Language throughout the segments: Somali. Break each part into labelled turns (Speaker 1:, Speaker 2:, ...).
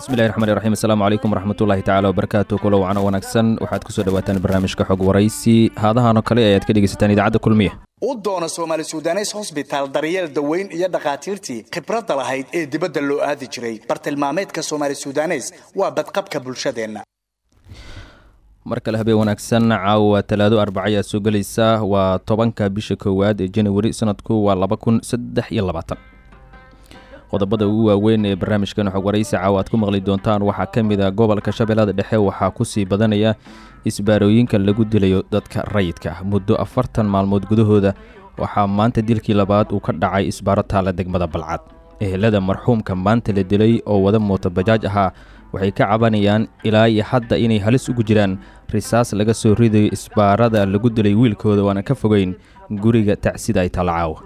Speaker 1: bismillahi raxmaan raxiim assalaamu calaykum waraxmatullaahi tacala wabarakaatu kulo wacno wanaagsan. Waxaad ku soo dhawaataan barnaamijka xog waraysi. Haadahanoo kale ayaad ka dhegaysataan idaacadda kulmiya.
Speaker 2: U doona soomaali sudanes hosbitaal daryeel daweyn iyo dhakhaatiirtii khibradda lahayd ee dibadda loo aadi jiray. Bartilmaameedka soomaali sudanes waa badqabka bulshadeenna.
Speaker 1: Mar kale habeen wanaagsan caawa talaado arbaca ayaa soo gelaysa. Waa tobanka bisha koowaad ee janawari sanadku waa laba kun saddex iyo labaatan qodobada ugu waaweyn ee barnaamijkan xog waraysi caawa aad ku maqli doontaan. Waxaa ka mid a gobolka shabeellada dhexe waxaa ku sii badanaya isbaarooyinka lagu dilayo dadka rayidka. Ah muddo afartan maalmood gudahooda waxaa maanta dilkii labaad uu ka dhacay isbaaro taalla degmada balcad. Ehelada marxuumka maanta la dilay oo wada mooto bajaaj ahaa waxay ka cabanayaan ilaa iyo hadda inay halis ugu jiraan. Risaas laga soo ridayo isbaarada lagu dilay wiilkooda waana ka fogeyn guriga tacsida ay taalla caawa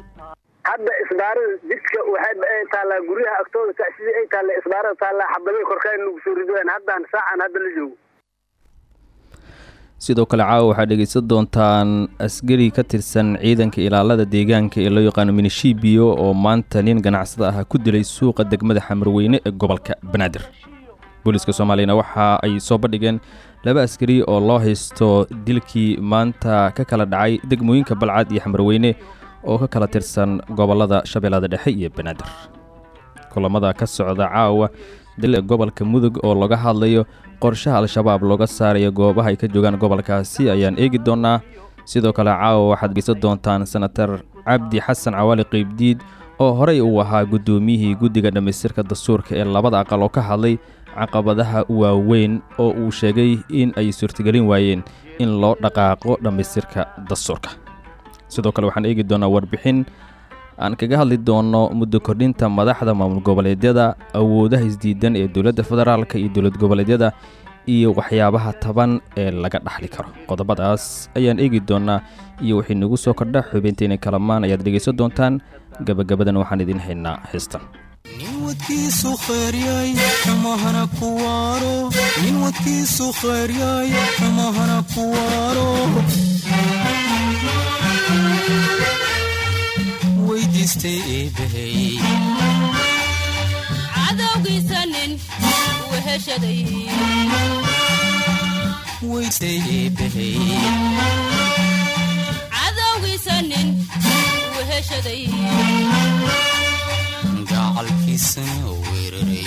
Speaker 3: hadda isbaarada jidka waxay taallaa guryaha agtooda tacsidii ay taalla isbaarada taallaa xabaday korkaan nagu soo ridween haddaan saacan hadda la joogo.
Speaker 1: Sidoo kale caawa waxaad dhegaysan doontaan askari ka tirsan ciidanka ilaalada deegaanka ee loo yaqaano minishibiyo oo maanta nin ganacsada ah ku dilay suuqa degmada xamarweyne ee gobolka banaadir. Booliiska soomaaliyana waxa ay soo bandhigeen laba askari oo loo haysto dilkii maanta ka kala dhacay degmooyinka balcad iyo xamarweyne oo ka kala tirsan gobollada shabeellada dhexe iyo banaadir. Kulamada ka socda caawa dil gobolka mudug oo laga hadlayo qorshaha al-shabaab looga saarayo goobaha ay ka joogaan gobolkaasi ayaan eegi doonaa sidoo kale caawa waxaad geysan doontaan senatar cabdi xasan cawaali qeybdiid oo horey uu ahaa guddoomiyihii guddiga dhammaystirka dastuurka ee labada aqal oo ka hadlay caqabadaha waaweyn oo uu sheegay in ay suurtagelin waayeen in loo dhaqaaqo dhammaystirka dastuurka sidoo kale waxaan eegi doonaa warbixin aan kaga hadli doono muddo kordhinta madaxda maamul goboleedyada awoodaha isdiidan ee dowladda federaalka iyo dowlad goboleedyada iyo waxyaabaha taban ee laga dhaxli karo. Qodobadaas ayaan eegi doonaa iyo wixii nagu soo kordha xubeynteena kalamaan ayaad dhegaysan doontaan. Gabagabadan waxaan idin haynaa heestan
Speaker 4: weydiistay eebbahey
Speaker 5: cadowgiisa nin weheshaday
Speaker 4: gacalkiisana weeraray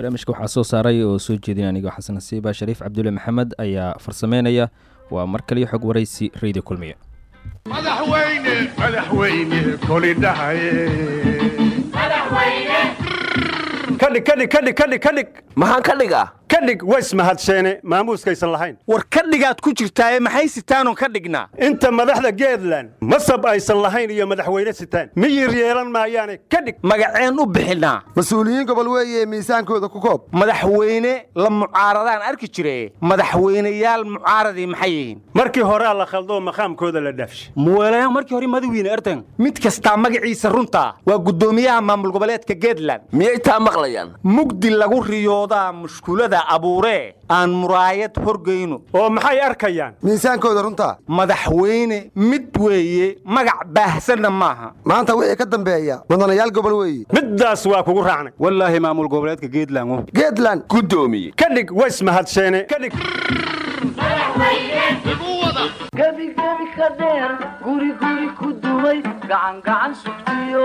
Speaker 1: barnaamijka waxaa soo saaray oo soo jeedin anigoo xasan nasiiba shariif cabdulle maxamed ayaa farsameynaya. Waa mar kaliyo xog waraysi reydi kulmiya.
Speaker 6: Madaxweyne madaxweyne kolidhahaye
Speaker 7: kadhig kadhig kadhig kadhig kadhig
Speaker 8: maxaan ka dhigaa
Speaker 7: kadhig ways mahadseene maamuuskaysan lahayn.
Speaker 8: War ka dhigaad ku jirtaaye maxay sitaanun ka dhignaa
Speaker 7: inta madaxda geedland masab aysan lahayn iyo madaxweyne sitaan. Miyir yeelan maayaane kadhig
Speaker 8: magaceen u bixinaa.
Speaker 9: Mas'uuliyiin gobol weeye miisaankooda ku koob.
Speaker 8: Madaxweyne la mucaaradaan arki jire. Madaxweyneyaal mucaaradii maxay yihiin?
Speaker 7: Markii horea la khaldoo maqaamkooda la dhaafshay
Speaker 8: muwalayan markii hore madawiine ertan mid kastaa magaciisa runtaa waa guddoomiyaha maamul goboleedka geedland miyay taa maqlayaan mugdi lagu riyoodaa mushkulada abuuree aan muraayad horgayno.
Speaker 7: Oo maxay arkayaan?
Speaker 9: Miisaankooda runtaa
Speaker 8: madaxweyne mid weeye magac baahsanna maaha.
Speaker 9: Maanta wixii ka dambeeya mudanayaal gobol weeye
Speaker 7: middaas waa kugu raacnay.
Speaker 8: Wallaahi maamul goboleedka geedland
Speaker 9: geedland
Speaker 8: guddoomiye
Speaker 7: kadhig ways mahadseene kadhig
Speaker 10: gebigebi ka dheer guri guri ku dumay gacan gacan sugtiyo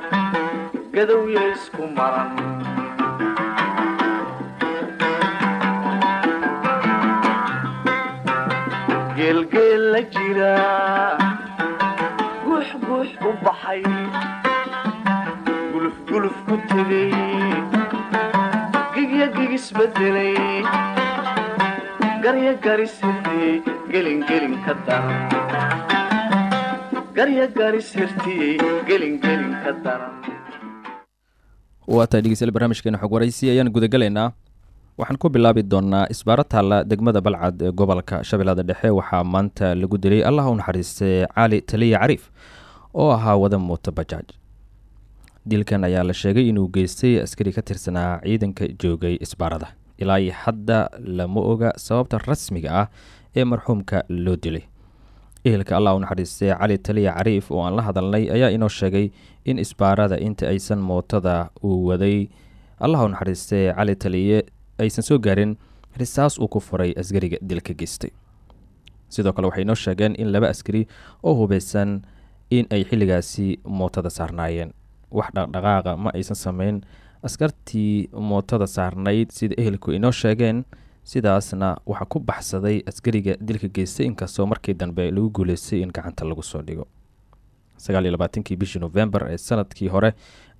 Speaker 10: gadowya isku maran geelgeel la jira guux guux u baxay guluf guluf ku tegay gigya gigisbedelay garya garis hirtiyey gelin gelin ka daran garya garis hirtiyey gelin gelin ka daran
Speaker 1: waa tahay dhegeystayaal barnaamijkeena xog waraysi ayaan gudagalaynaa waxaan ku bilaabi doonaa isbaaro taalla degmada balcad ee gobolka shabeellada dhexe. Waxaa maanta lagu dilay allah u naxariistay cali taliya cariif oo ahaa wada mooto bajaaj dilkan ayaa la sheegay inuu geystay askari ka tirsanaa ciidanka joogay isbaarada. Ilaa iyo hadda lama oga sababta rasmiga ah ee marxuumka loo dilay. Ehelka allah u naxariistay cali taliya cariif oo aan la hadalnay ayaa inoo sheegay in isbaarada inta aysan mootada uu waday. Allah u naxariistay cali taliye aysan soo gaarin risaas uu ku furay askariga dilka geystay sidoo kale waxay inoo sheegeen in laba askari oo hubeysan in ay xilligaasi mootada saarnaayeen. Wax dhaqdhaqaaqa ma aysan sameyn askartii mootada saarnayd sida ehelku inoo sheegeen sidaasna waxaa ku baxsaday askariga dilka geystay inkastoo markii dambe lagu guuleystay in gacanta lagu soo dhigo sagaal iyo labaatankii bishii novembar ee sannadkii hore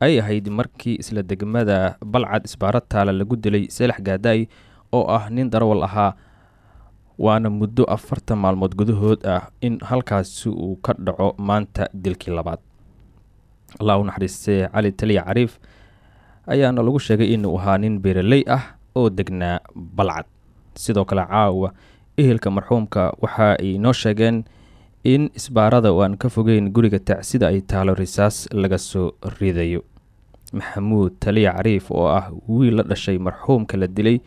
Speaker 1: ayay ahayd markii isla degmada balcad isbaaro taala lagu dilay seelax gaadaay oo ah nin darawal ahaa waana muddo afartan maalmood gudahood ah in halkaasi uu ka dhaco maanta dilkii labaad. Allah u naxariistay cali taliya cariif ayaana lagu sheegay inuu ahaa nin beeraley ah oo degnaa balcad. Sidoo kale caawa ehelka marxuumka waxa ay noo sheegeen in isbaarada oo aan ka fogeyn guriga tacsida ay taalo risaas laga soo ridayo. Maxamuud taliya cariif oo ah wiil la dhashay marxuumka la dilay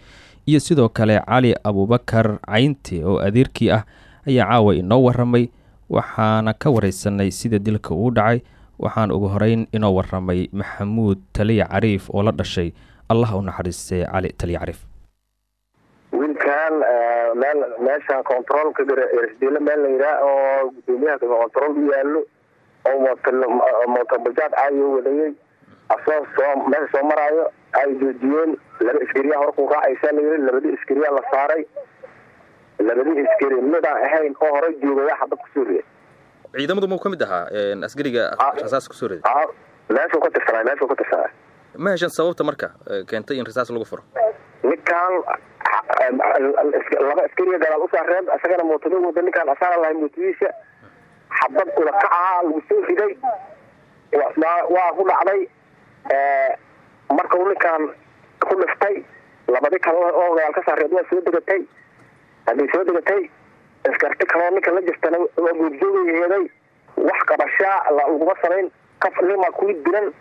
Speaker 1: iyo sidoo kale cali abuubakar caynti oo adeerkii ah ayaa caawa inoo waramay waxaana ka wareysanay sida dilka uu dhacay. Waxaan ugu horeyn inoo waramay maxamuud taliya cariif oo la dhashay allah u naxariistay cali taliya cariif
Speaker 3: meel meesha controolka rsdl meel la yidhaah oo gudoomiyaha control u yaalo oo mootobajaad caadiga wadayey asoo soo meesha soo maraayo ay joojiyeen laba iskariya hor ku raacaysaa la yiri labadii iskariya la saaray labadii iskari midaan ahayn oo hore joogaya xabad ku soo riday.
Speaker 1: Ciidamadu muu ka mid ahaa askariga rasaas ku soo riday?
Speaker 3: Meeshuu ka tirsanay meeshuu ka tirsanay.
Speaker 1: Ma heshan sababta marka keentay in rasaas lagu furo?
Speaker 3: Ninkan laba askariga gadaal u saareen isagana mootada wada ninkaan asaana lahay mootadiisa xabad ulakac ahaa lagu soo riday. Waa ku dhacday. Marka uu ninkaan ku dhiftay labadi kale oo gadaal ka saareed waa soo degatay. Haddii soo degatay iskarti kaloo ninka la jirtana waa goobjoogayeeday wax qabashaa laguma samayn kaf nima kuwi dilan.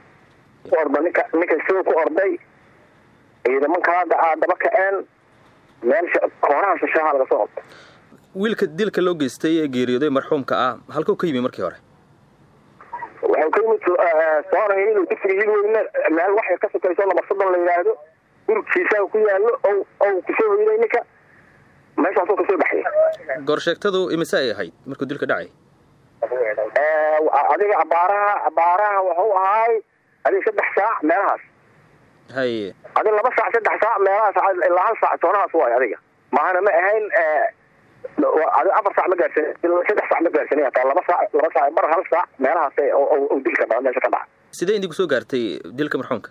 Speaker 3: Orda ninka ninka isagoo ku orday. Ciidaman kala daba kaceen meel koonaha shashaha laga soo qabtay
Speaker 1: wiilka dilka loo geystay ee geeriyooday marxuumka ah halkuu ka yimi markii hore?
Speaker 3: Waxau ka yimid soonay inuu dugsiga hilweyne meel waxay ka sokayso laba soddon la yidhaahdo gurigkiisaa ku yaallo o ku soo hoyday ninka. Meeshaasoo ka soo baxay.
Speaker 1: Goorsheegtadu imise ay ahayd markuu dilka dhacay?
Speaker 3: Adiga abaaraha abaaraha wuxuu ahaay adiga saddex saac meelahaas
Speaker 1: haye
Speaker 3: adi laba saac saddex saac meelahaas ilaa hal saac toonahaas waay adiga. Maahana ma ahayn adi afar saac ma gaarsan saddex saac ma gaarsanay hataa laba saac laba saac bar hal saac meelahaas dilka dhaca meesha ka dhaca
Speaker 1: sidee idinku soo gaartay dilka marxuumka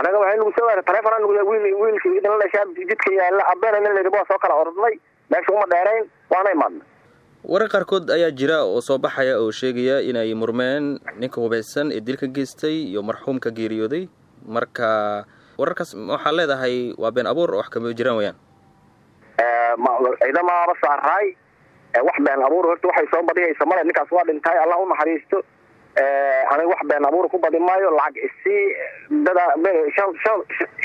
Speaker 3: anaga waxay nagu soo gaartay taleefon wiil wiilkii idin la dhashaa jidka yaalla abeena nin layidhi waa soo kala ordnay meesha uma dheerayn waana imaadna
Speaker 1: warar qaarkood ayaa jira oo soo baxaya oo sheegaya inay murmeen ninka hubeysan ee dilka geystay iyo marxuumka geeriyooday marka wararkaas waxaa leedahay waa been abuur wax kama jiraan wayaan
Speaker 3: ciidamaaba saaraay wax been abuur horta waxay soo badiyaysa male ninkaas waa dhintay allah u naxariisto aniga wax been abuur ku badi maayo lacag isii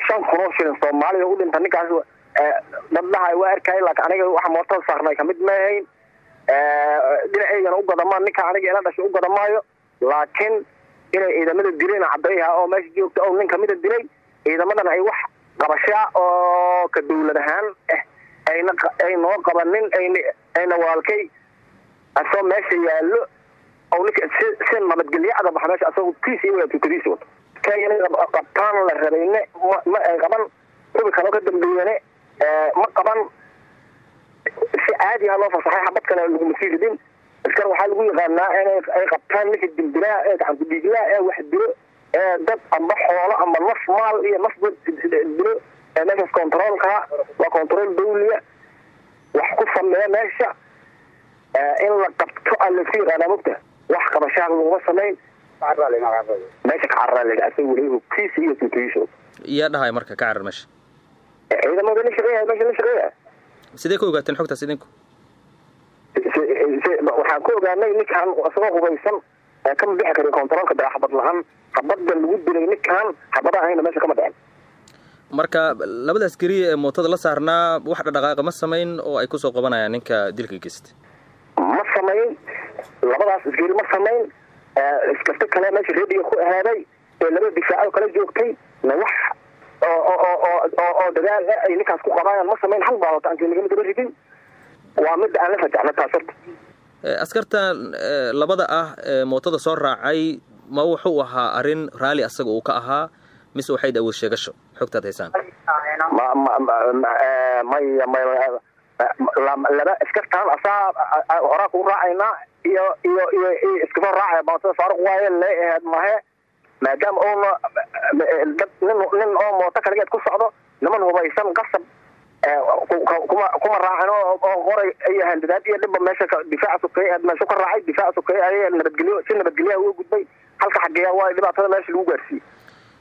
Speaker 3: shan kunoo shilin soomaaliya u dhinta ninkaas daddaha waa arkay laakiin aniga waxa mootada saarnay ka mid maahayn dhinaceygana u gada ninka aniga ila dhashay u gada maayo. Laakiin inay ciidamada dileen cadayha oo meesha joogta oo nin kamida dilay ciidamadan ay wax qabashaa oo ka dawlad ahaan eh ayna ay noo qabanin ayna walaalkay asoo meesha yaallo si aga baxa meesha asagoo kiis iyo tukadiisi wato qabtaan la rabayne ma ay qaban. Kubi kaloo ka dambeeyane ma qaban. Si caadi ah loo fasaxay xabad kale laguma sii askar waxaa lagu yaqaanaa inay ay qabtaan ninka dimbilaa ee gacanku dhiiglaa ee wax dilo ee dad amba xoolo amba naf maal iyo nafba dilo. Ee meeshaas controolka waa control dawliya wax ku sameeya meesha. In la qabto a la isku yaqaanaa mogta wax qabashaa laguma samayn meesha ka carara la asaga weli hogkiisa iyo tuutiyiisho
Speaker 1: yaa dhahay marka ka carar meesha?
Speaker 3: Ciidamada la shaqeeya meesha la shaqeeya.
Speaker 1: Sidee ka ogaateen xogtaas idinku
Speaker 3: waxaan ku ogaanay ninkaan isagoo hubaysan kama bixi kari controolka daa xabad la'aan xabadda lagu dilay ninkaan xabada ahayna meesha kama dhicin
Speaker 1: marka labada askari ee mootada la saarnaa wax dhadhaqaaqa ma samayn oo ay ku soo qabanayaan ninka dilka geystay
Speaker 3: ma samayn labadaas askari ma samayn. Iskasta kale meesha rediga ku ahaaday ee laba difaaco kala joogtay na wax oo dagaal ay ninkaas ku qabaayaan ma samayn. Hal nagama daba ridin waa midda aan la rajacna taas horta.
Speaker 1: Askartan labada ah mootada soo raacay ma wuxuu ahaa arrin raalli asaga uu ka ahaa mise waxayd awood sheegasho? Xogtaad haysaan.
Speaker 3: Laba askartaan asaa horaa kuu raacaynaa iyo iyo iyo iskasoo raacaya mootada faaruq waaye lee aheed mahe. Maadaama uuna dad nin nin oo mooto kaligeed ku socdo niman hubaysan qasab kuma raacin oo qoray iyo handadaad iyo dhibba meesha difaaca sokeeye meesha ka raacay difaaca sokeeye ay nabadgelyo si nabadgelyaha uga gudbay. Halka xageeya waa dhibaatada meesha lagu gaarsiiyey.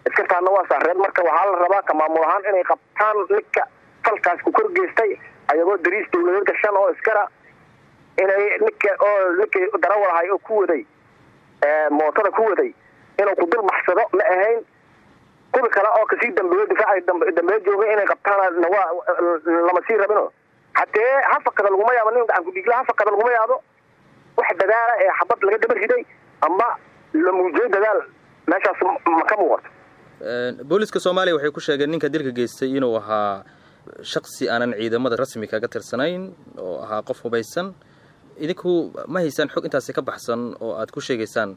Speaker 3: Askartaana waa saareen marka waxaa la rabaa ka maamul ahaan inay qabtaan ninka falkaas ku kor geystay ayagoo dariis dawladeed gashan oo iskara inay ninka oo ninkii darawalahay oo ku waday mootada ku waday inuu ku dul baxsado ma ahayn kubi kale oo ka sii dambeeyo difaaca dambeeyo jooga inay qabtaan waa lama sii rabino. Hatee hafakada laguma yaabo nin gacan kudhiigla hafakada laguma yaabo wax dadaala ee xabad laga daba riday amba la muujiyo dadaal meeshaas ma ka muuqato.
Speaker 1: Booliska soomaaliya waxay ku sheegeen ninka dilka geystay inuu ahaa shaksi aanan ciidamada rasmi kaga tirsanayn oo ahaa qof hubaysan. Idinku ma haysaan xog intaasi ka baxsan oo aad ku sheegaysaan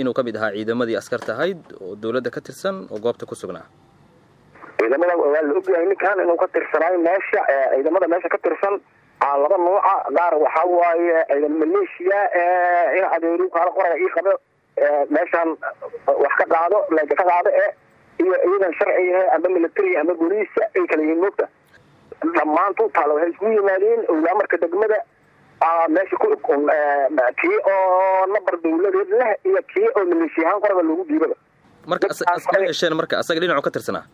Speaker 1: inuu ka mid ahaa ciidamadii askarta ahayd oo dawladda ka tirsan oo goobta ku sugnaa.
Speaker 3: Ciidamada waa la ogyahay ninkan inuu ka tirsanaayo meesha ciidamada meesha ka tirsan laba nuuca qaar waxaa waaye ciidan maleeshiya in adeeru kaala qoraga ii qabo meeshaan wax ka qaado leega ka qaado e iyo ciidan sharciga amba military amba booliisa ay kala yihiin moogta dhammaantu taala waxay isku yimaadeen owlaamarka degmada meesha ku kii oo nabar dawladeed leh iyo kii oo maleeshiyahaan qoraga loogu diibada.
Speaker 1: Marka yeesheen marka asaga dhinacu ka tirsanaa?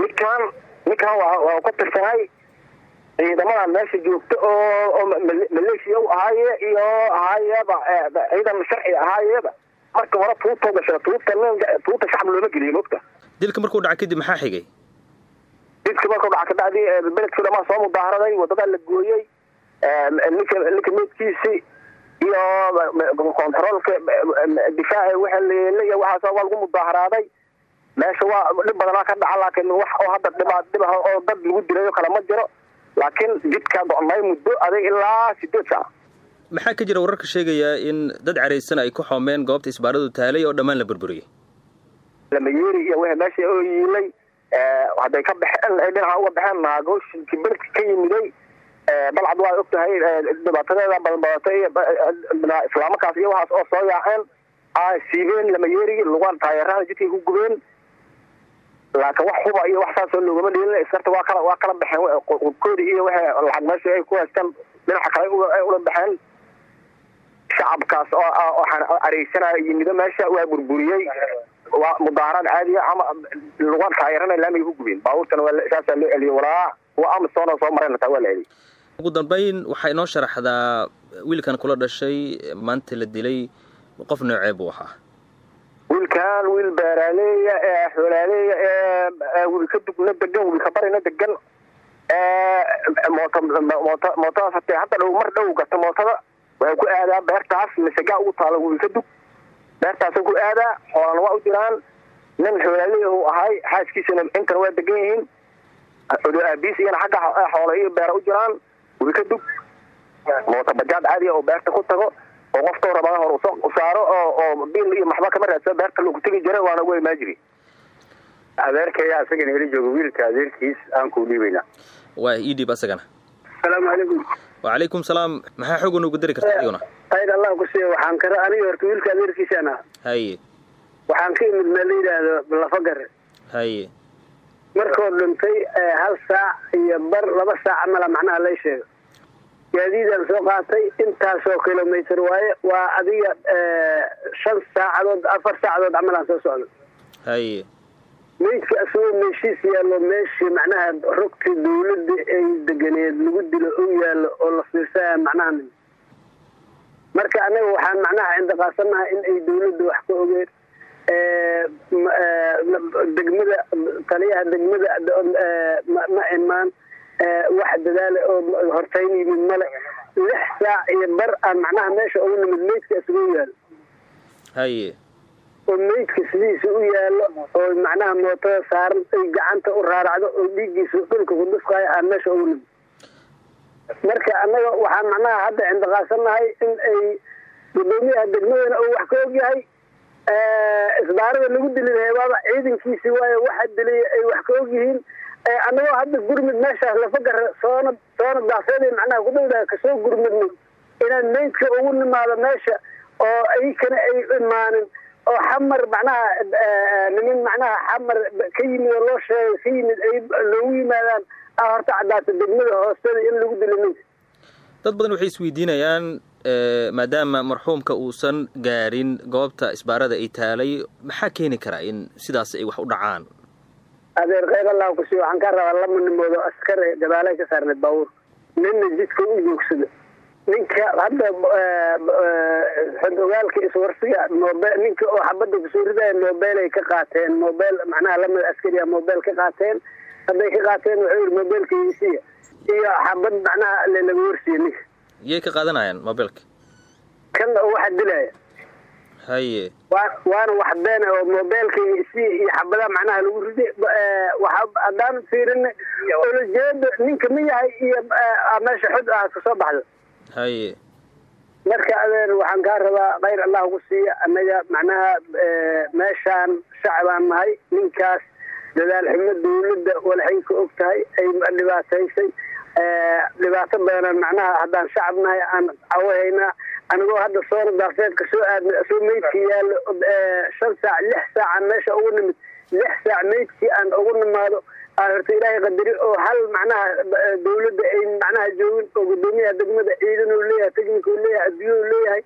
Speaker 3: Ninkaan ninkaan waa ka tirsanaay ciidamadan meesha joogta oo maleeshiya u ahaaye iyo ahaayeba ciidan sharci ahaayeba. Marka hore tuutoo gasha tuuta tuuta shacab looma geliyo mogta
Speaker 1: dilka markuu dhaca kadib maxaa xigay?
Speaker 3: Dilka markuu dhaca kadhacdi beledkii dhamaa soo mudaaharaday wadadaa la gooyey meedkiisi iyo controolka difaaca waxa leele iyo waxaas waa lagu mudaaharaaday meesha waa dhib badanaa ka dhaca laakiin wax oo hadda dhibaa dhib ah oo dad lagu dilayo kale ma jiro. Laakiin jidkaa go-nay muddo adag ilaa sideed saac.
Speaker 1: Maxaa ka jira wararka sheegaya in dad caraysan ay ku xoomeen goobta isbaaradu taalay oo dhammaan la burburiyey?
Speaker 3: Lamayeeri iyo wixii meesha oo yiilay hadday ka baxeen dhinaca uga baxeen naagooshikii beledka ka yimiday balcad waa og tahay dhibaatadeeda badan badatay iyo islaamakaas iyo waxaas oo soo yaaceen. Siibeen lamayeerigi lugaan taayeerada jidkay ku gubeen. Laakiin wax huba iyo wax saasoo loogama dheelin iskarta waa kala waa kala baxeen. Koodi iyo waxay lacag meesha ay ku haystaan dhinaca kale ay ula baxeen. Shacabkaas oo areysanaya yimido meesha waa burburiyey. Waa mudaaharaad caadiya ama lugaan taayeerana laamiga ku gubeen. Baabuurtana saasaa loo celiyey walaa. Waa amazon oo soo mareen taa waa la celiyey
Speaker 1: ugu dambayn waxaa inoo sharaxdaa wiilkan kula dhashay maanta la dilay qof noocee buu ahaa?
Speaker 3: Wiilkan wiil beeraaleeya ee xoolaaleeya ee wiilka dugna degan wiilka barina degan moota moota mootadaas hatee hadda dhow mar dhow gata mootada waxay ku aadaa beertaas masagaa ugu taalo wiilka dug. Beertaasay ku aadaa xoolana waa u jiraan nin xoolaaleeya uu ahay xaaskiisana intana waa degan yihiin. Aabiis iyana xagga xoola iyo beera u jiraan wiilka dug moota bajaad caadiya oo beerta ku tago oo qofkoo rabaa hor u soo usaaro oo oo bil iyo maxba kama raadsado beerta lagu tegi jiray waana ugu imaa jiri.
Speaker 11: Adeerkaya asagana heli jooga wiilka adeerkiis aan kuu dhiibaynaa
Speaker 1: waa ii dhiib asagana.
Speaker 11: Asalaamu calaykum.
Speaker 1: Wacalaykum salaam. Maxaa xoog unugu dari karta adiguna?
Speaker 11: Ayr allah ku siiya waxaan kara aniga horta wiilka adeerkiisaan ah
Speaker 1: haye.
Speaker 11: Waxaan ka imid meel la yidhaahdo lafagare
Speaker 1: haye
Speaker 11: markoo dhintay hal saac iyo bar laba saac camala macnaha lay sheego. Gaadiidaan soo qaatay intaasoo kilomitr waaye waa adiga shan saacadood afar saacadood camalaan soo socdo.
Speaker 1: Haye.
Speaker 11: Meydka asagoo meeshiis yaallo meeshii macnaha rogtii dawladda ay deganeed lagu dilo u yaallo oo la fiirsaya macnaha marka anaga waxaan macnaha cindiqaasanahay in ay dawladda wax ka ogeen degmada taliyaha degmada ma imaan wax dadaale oo hortayn yimid male. Lix saac iyo bar aan macnaha meesha ugu nimid meydka isgu yaalo
Speaker 1: haye.
Speaker 11: Oo meydka sidiisa u yaallo oo macnaha mootada saaran ay gacanta u raaracdo oo dhiiggiisa dhulka ku dhufkaayo aan meesha ugu nimid. Marka annaga waxaan macnaha hadda cindiqaasanahay in ay gudoomiyaha degmadana uu wax ka ogyahay isbaarada lagu dili reebaaba ciidankiisi waayo waxa dilay ay wax ka ogyihiin annagoo hadda gurmud meeshaas lafagara soona soona daafeeda macnaha kudhowdaa ka soo gurmudno inaan meydka ugu nimaado meesha oo aykana ay imaanin oo xamar macnaha nimin macnaha xamar ka yimid oo loo sheegay ka yimid ay loogu yimaadaan. A horta caddaata degmada hoosteeda in lagu dilo meydka
Speaker 1: dad badan waxay isweydiinayaan maadaama marxuumka uusan gaarin goobta isbaarada ay taalay maxaa keeni karaa in sidaas ay wax u dhacaan
Speaker 11: adeer qayb allah ku waxaan ka rabaa lama nimoodo askar gadaalay ka saarneed baabuur ninna jidka u joogsado ninka hadda xod ogaalka iswarsiga mobe ninka oo xabadda ku soo ridaya mobel ay ka qaateen mobel macnaha lamida askariya mobel ka qaateen hadday ka qaateen wuxuu yidhi mobelka isiya iyo xabad macnaha laga warsiiya ninka
Speaker 1: yay ka qaadanayaan mobilka
Speaker 11: kan oo waxa dilaya
Speaker 1: haye.
Speaker 11: Wa waana wax beena oo mobeelkayga isi iyo xabadaha macnaha lagu riday waxa haddaan fiirin olojeeda ninka ma yahay iyo meesha xod ah ka soo baxdo.
Speaker 1: Haye.
Speaker 11: Marka adeer waxaan kaa rabaa kayr allah ku siiya annaga macnaha meeshaan shacbaan nahay ninkaas dadaal xumo dawladda walaxay ka og tahay ay dhibaataysay dhibaato badan macnaha haddaan shacab nahay aan cawahaynaa anigoo hadda soona daafeedka soo aadna soo meydka yaallo shan saac lix saacaan meesha ugu nimid. Lix saac meydkii aan ugu nimaado aan horta ilaahay qadari oo hal macnaha dawladda ay macnaha joogin oo gudoomiyaha degmada ciidan uu leeyahay technica uu leeyahay adduunya uu leeyahay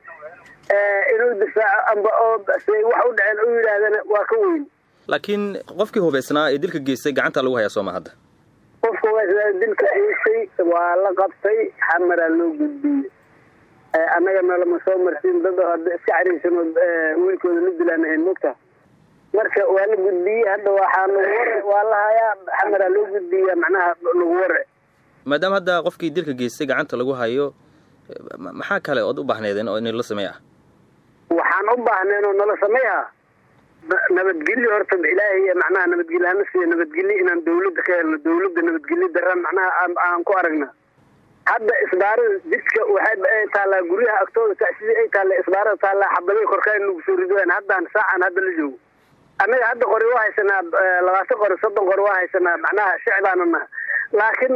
Speaker 11: inuu difaaco amba oo se wax u dhaceen u yidhaahdana waa ka weyn.
Speaker 1: Laakiin qofkii hubaysnaa ee dilka geystay gacanta lagu hayaa sooma hadda?
Speaker 11: Qofka hubaysnaa dilka geystay waa la qabtay xamaraa loo gudbiyey annaga nolama soo marsiin dad hadda iska cariirsan oo wiilkooda la dilaan ahayn mogta marka waa la gudbiyey hadda waxaa lagu ware waa la hayaa xamaraa loo gudbiya macnaha lagu ware
Speaker 1: maadaama hadda qofkii dilka geystay gacanta lagu hayo maxaa kale ood u baahneedeen oo inla samey ah
Speaker 11: waxaan u baahneen oo nala sameeya. Nabadgelyo horta ilaahay macnaha nabadgelyo hana siiya nabadgelyo inaan dawladda ka helno dawladda nabadgelyo daraan macnaha aan ku aragna hadda isbaarada jidka waxay taallaa guryaha agtooda sidii ay taalla isbaarada taallaa xabaday korkaa nagu soo ridwaan haddaan saacaan hadda la joogo. Annaga hadda qori waa haysanaa labaatan qori soddon qori waa haysanaa macnaha shicbaana naha laakiin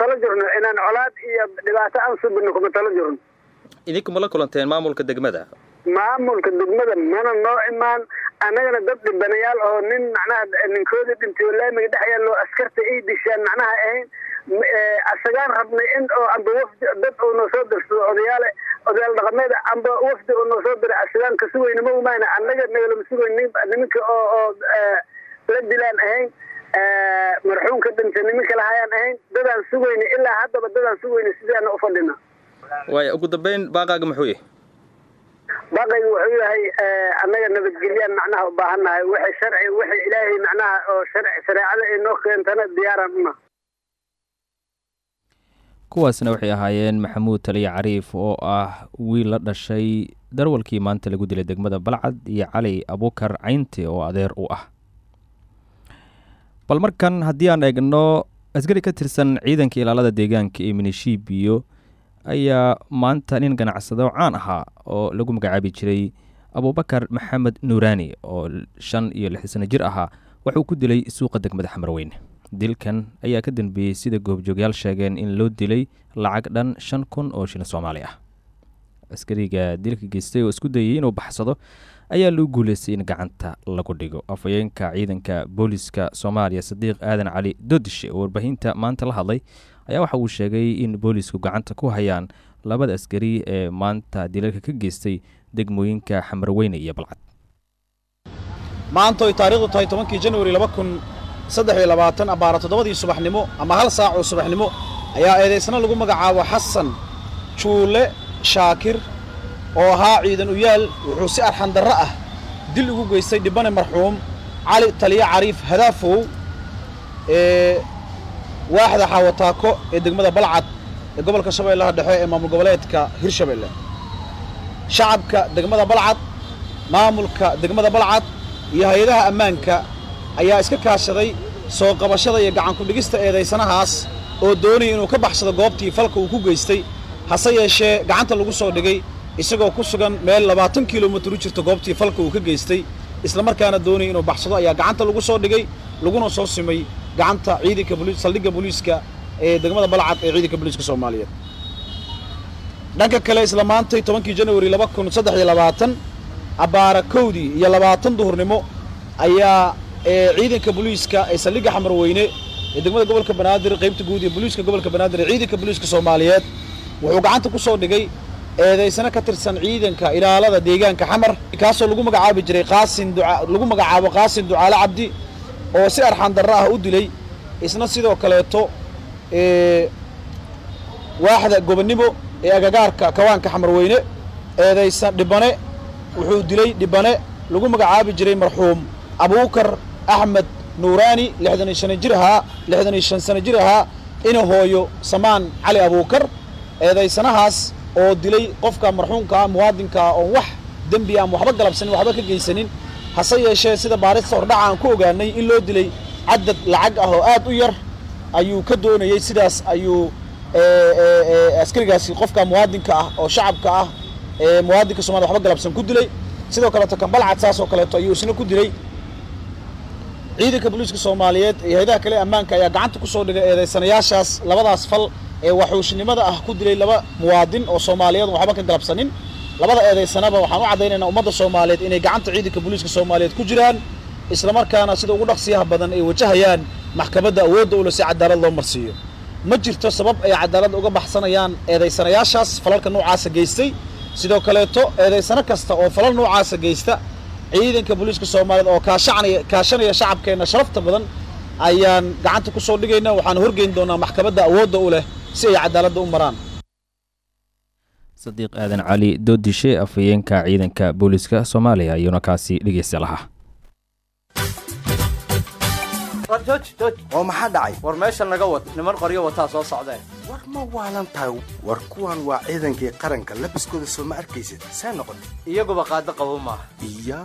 Speaker 11: talo jirno inaan colaad iyo dhibaato aan subino kuma talo jirno.
Speaker 1: Idinku ma la kulanteen maamulka degmada?
Speaker 11: Maamulka degmada mana noo imaan annagana dad dhibanayaal oo nin macnaha ninkooda dhintay oo laamiga dhex yaallo askarta ay dishaan macnaha ahayn asagaan rabnay in oo amba wafdi dad oo noo dirsado odayaale odayaal dhaqameed amba wafdi oo noo soo diray asagaan ka sugayna ma umayna annaga nagalama sugayn niminka oo oo la dilaan ahayn marxuumka dhintay niminka lahayaan ahayn dadaan sugayna ilaa haddaba dadaan sugayna sidaana u fadhina.
Speaker 1: Waaya ugu dambeyn baaqaaga muxuu yahay
Speaker 11: baaqayga wuxuu yahay annaga nabadgelyaan macnaha u baahannahay wixii sharci wixii ilaahay macnaha oo shareecada ay noo keentana diyaaraan una
Speaker 1: kuwaasna waxay ahaayeen maxamuud taliya cariif oo ah wiil la dhashay darwalkii maanta lagu dilay degmada balcad iyo cali abukar caynti oo adeer u ah. Bal markan haddii aan eegno askari ka tirsan ciidanka ilaalada deegaanka ee minishibiyo ayaa maanta nin ganacsado caan ahaa oo lagu magacaabi jiray abubakar maxamed nuuraani oo shan iyo lix sano jir ahaa. Wuxuu ku dilay suuqa degmada xamarweyne dilkan ayaa ka dambeeyey sida goobjoogyaal sheegeen in loo dilay lacag dhan shan kun oo shilin soomaali ah. Askariga dilka geystay oo isku dayay inuu baxsado ayaa loo guuleystay in gacanta lagu dhigo. Afhayeenka ciidanka booliska soomaaliya sadiiq aadan cali doodishe oo warbaahinta maanta la hadlay ayaa waxa uu sheegay in boolisku gacanta ku hayaan labada askari ee maanta dilalka ka geystay degmooyinka xamarweyne iyo balcad.
Speaker 12: Maanta oy taariikhdu tahay tobankii januari labaatan abbaara toddobadii subaxnimo ama hal saac oo subaxnimo ayaa eedaysna lagu magacaabo xasan juule shaakir oo ahaa ciidan uyaal wuxuu si arxandarro ah dil ugu geystay dhibane marxuum cali taliya cariif hadaafow waaxda xaawataako ee degmada balcad ee gobolka shabeellaha dhexe ee maamul goboleedka hirshabeelle shacabka degmada balcad maamulka degmada balcad iyo hay'adaha ammaanka ayaa iska kaashaday soo qabashada iyo gacan ku-dhigista eedaysanahaas oo doonaya inuu ka baxsado goobtii falka uu ku geystay hase yeeshee gacanta lagu soo dhigay isagoo ku sugan meel labaatan kilomitir u jirta goobtii falka uu ka geystay islamarkaana doonaya inuu baxsado ayaa gacanta lagu soo dhigay laguna soo simay gacanta ciidanka saldhigga booliiska ee degmada balcad ee ciidanka booliiska soomaaliyeed. Dhanka kale isla maantay tobankii januari laba kun saddex iyo labaatan abbaara kowdii iyo labaatan duhurnimo ayaa ciidanka booliiska ee saldhigga xamarweyne ee degmada gobolka banaadir qaybta guud ee booliiska gobolka banaadir ee ciidanka booliiska soomaaliyeed wuxuu gacanta ku soo dhigay eedaysana ka tirsan ciidanka ilaalada deegaanka xamar kaasoo lagu magacaabi jiray qaasin lagu magacaabo qaasin ducaale cabdi oo si arxan darro ah u dilay isna sidoo kaleeto waaxda gobonnimo ee agagaarka kawaanka xamarweyne eedaysan dhibane wuxuu dilay dhibane lagu magacaabi jiray marxuum abuukar axmed nuuraani lixdan iyo shan jir ahaa lixdan iyo shan sano jir ahaa ina hooyo samaan cali abuukar eedaysanahaas oo dilay qofka marxuumka ah muwaadinka ah oon wax dembi aan waxba galabsanin waxba ka geysanin hase yeeshee sida baarista hordhaca aan ku ogaanay in loo dilay cadad lacag ah oo aad u yar ayuu ka doonayey sidaas ayuu askarigaasi qofka muwaadinka ah oo shacabka ah ee muwaadinka somalia waxba galabsan ku dilay. Sidoo kaleeto kambalcad saas oo kaleeto ayuu isna ku dilay. Ciidanka booliiska soomaaliyeed iyo hay'adaha kale ammaanka ayaa gacanta ku soo dhigay eedaysanayaashaas labadaas fal ee waxuushnimada ah ku dilay laba muwaadin oo soomaaliyeed waxba ka galabsanin labada eedaysanaba waxaan u caddaynaynaa ummadda soomaaliyeed inay gacanta ciidanka booliiska soomaaliyeed ku jiraan islamarkaana sida ugu dhaqsiyaha badan ay wajahayaan maxkamadda awoodda ule si cadaalad loo marsiiyo. Ma jirto sabab ay cadaalad uga baxsanayaan eedaysanayaashaas falalka noocaasa geystay. Sidoo kaleeto eedaysano kasta oo falal noocaasa geysta ciidanka booliiska soomaaliyeed oo kaashanaya kaashanaya shacabkeenna sharafta badan ayaan gacanta ku soo dhigayna waxaan horgeyn doonaa maxkamadda awoodda u leh si ay cadaaladda u maraan
Speaker 1: sadiiq aadan cali doodishe afhayeenka ciidanka booliiska soomaaliya ayuuna kaasi dhegeysta lahaa.
Speaker 13: Oo maxaa dhacay?
Speaker 14: War meesha naga wad niman qoryo wataa soo socdeen
Speaker 13: war ma waalan tahay war kuwan waa ciidankii qaranka labiskooda soo ma arkaysid? See noqon?
Speaker 14: Iyaguba qaado qabow maaha.
Speaker 13: Iyaa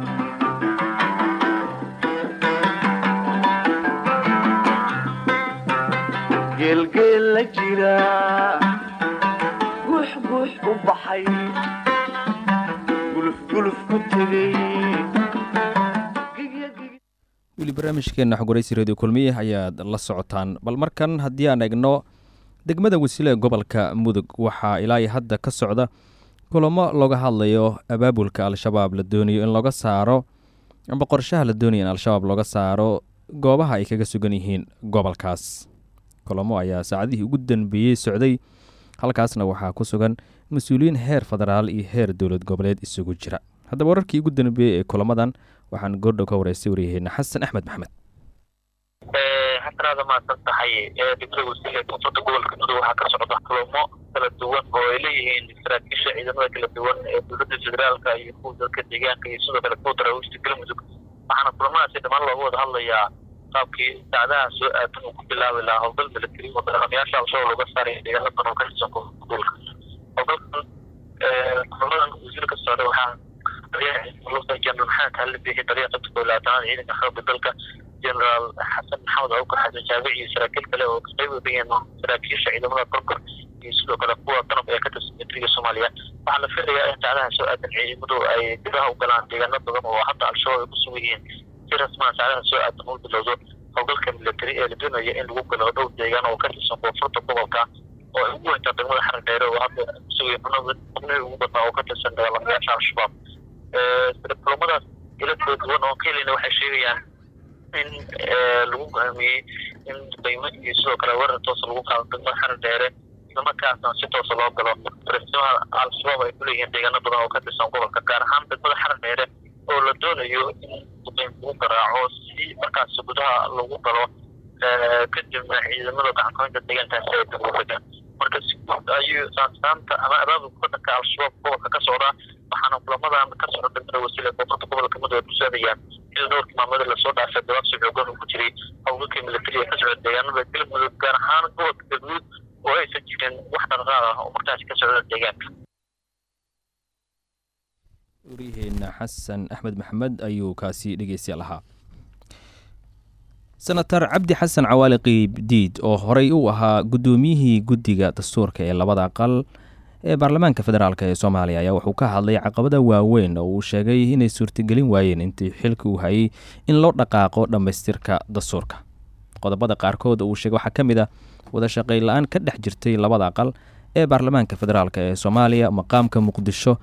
Speaker 10: geelgeel la jira guux guux u baxay. Gulufguluf ku tegey.
Speaker 1: Weli barnaamijkeenna xogoraysi radio kulmiye ayaad la socotaan. Bal markan haddii aan eegno degmada wasiile ee gobolka mudug waxaa ilaa hadda ka socda kulamo looga hadlayo abaabulka al-shabaab la doonayo in laga saaro amba qorshaha la doonayo in al-shabaab looga saaro goobaha ay kaga sugan yihiin gobolkaas kulamo ayaa saacadihii ugu danbeeyey socday halkaasna waxaa ku sugan mas'uuliyiin heer federaal iyo heer dowlad goboleed isugu jira. Haddaba wararkii ugu danbeeyey ee kulamadan waxaan goordhow ka wareystay waryaheena xasan axmed maxamed.
Speaker 15: Xasanaada maadsan tahay degmada gobolka mudug waxaa ka socda kulamo kala duwan oo ay leeyihiin saraakiisha ciidamada kala duwan ee dowladda federaalka iyo kuwa dalka deegaanka iyo sidoo kale kuwa daraawiishta galmudug waxaana kulamadaasi dhammaan looga wada hadlayaa qaabkii saacadaha soo aadan uu ku bilaabi lahaa howlgal militari oo dagaalamayaasha al-shabaab looga saaraya deegaano badan oo ka koonfurta gobolka howlgalkan kulamadan wasiir ka socda waxaa maxamed halli bixi taliya qabta koo labaatanaad ciidanka xoogga dalka jenaraal xasan maxamed abubakar xasan jaabic iyo saraakiil kale oo ka qayb saraakiisha ciidamada korkor. Iyo sidoo kale kuwa danab ee ka tirsan militariga soomaaliya waxaa la filayaa in saacadaha soo aadan ciidamadu ay gudaha u galaan deegaano badan oo hadda al-shabaab ay ku sugan yihiin si rasmaan saacadaha soo aadan uu bilowdo howlgalka militari ee la doonaya in lagu galo dhowr deegaan oo ka tirsan koonfurta gobolka oo ay ugu weyntaa degmada xaran dheere oo hadda sugaya xubnihii ugu badnaa oo ka tirsan dagaalamayaasha al-shabaab. Kulamadaas ilo kala duwan oo kelina waxay sheegayaan in lagu go'aamiyey in qiimo iyo sidoo kale weerar toosa lagu qaado degmada xaran dheere islamarkaasna si toosa loo galo fariisimaha al-shabaab ay kuleeyihiin deegaano badan oo ka tirsan gobolka gaar ahaan degmada xaran dheere oo la doonayo in lagu garaaco si markaas gudaha lagu galo kadibna ciidamada gacankoynta deegaankaasi ay marka si guud ayuu saansaanta ama abaabulka wadanka al-shabaab gobolka ka socdaa waxaana kulamadan ka socda degmada wasiile koonfurta gobolka mudug ay kusaadayaan xil dhowrkii maalmoodii la soo dhaafay dabaabsi xoogan ku jiray. Howlgalkii militariga ka socda deegaanada galmudug gaar ahaan gobolka galmudug oo aysan jirin wax dhaqdhaqaaq ah oo markaasi ka socda deegaanka
Speaker 1: waryaheena xasan axmed maxamed ayuu kaasi dhegeystayaal lahaa. Senator cabdi xasan cawaali qiibdiid oo horey u ahaa guddoomiyihii guddiga dastuurka ee labada aqal ee baarlamaanka federaalk ee soomaaliya ayaa wuxuu ka hadlay caqabada waaweyn oo uu sheegay inay suurtagelin waayeen intii xilka uu hayay in loo dhaqaaqo dhammaystirka dastuurka. Qodobada qaarkood uu sheegay waxaa ka mid ah wada shaqayn la'aan ka dhex jirtay labada aqal ee baarlamaanka federaalk ee soomaaliya maqaamka muqdisho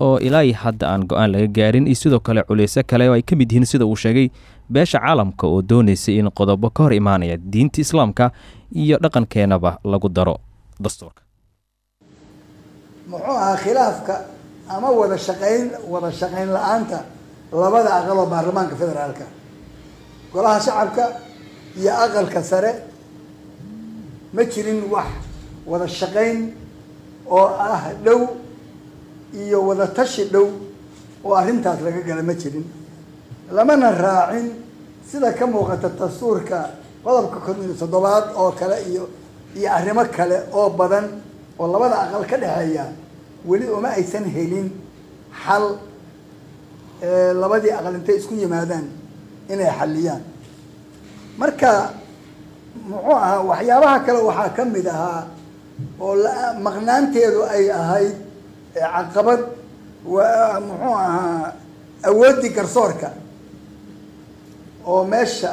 Speaker 1: oo ilaa hadda aan go'aan laga gaarin. Iyo sidoo kale culeyso kale oo ay ka mid yihiin sida uu sheegay beesha caalamka oo doonaysay in qodobo ka hor imaanaya diinta islaamka iyo dhaqankeenaba lagu daro dastuurka.
Speaker 16: Muxuu ahaa khilaafka ama wada shaqayn wada shaqayn la'aanta labada aqal oo baarlamaanka federaalka? Golaha shacabka iyo aqalka sare? Ma jirin wax wada shaqayn oo ah dhow iyo wada tashi dhow oo arrintaas laga gala ma jirin. Lamana raacin sida ka muuqata dastuurka qodobka kon iyo toddobaad oo kale iyo iyo arrimo kale oo badan oo labada aqal ka dhexeeya weli uma aysan helin xal labadii aqal intay isku yimaadaan inay xalliyaan. Marka muxuu ahaa waxyaabaha kale waxaa ka mid ahaa oo maqnaanteedu ay ahayd caqabad waa muxuu ahaa awooddii garsoorka oo meesha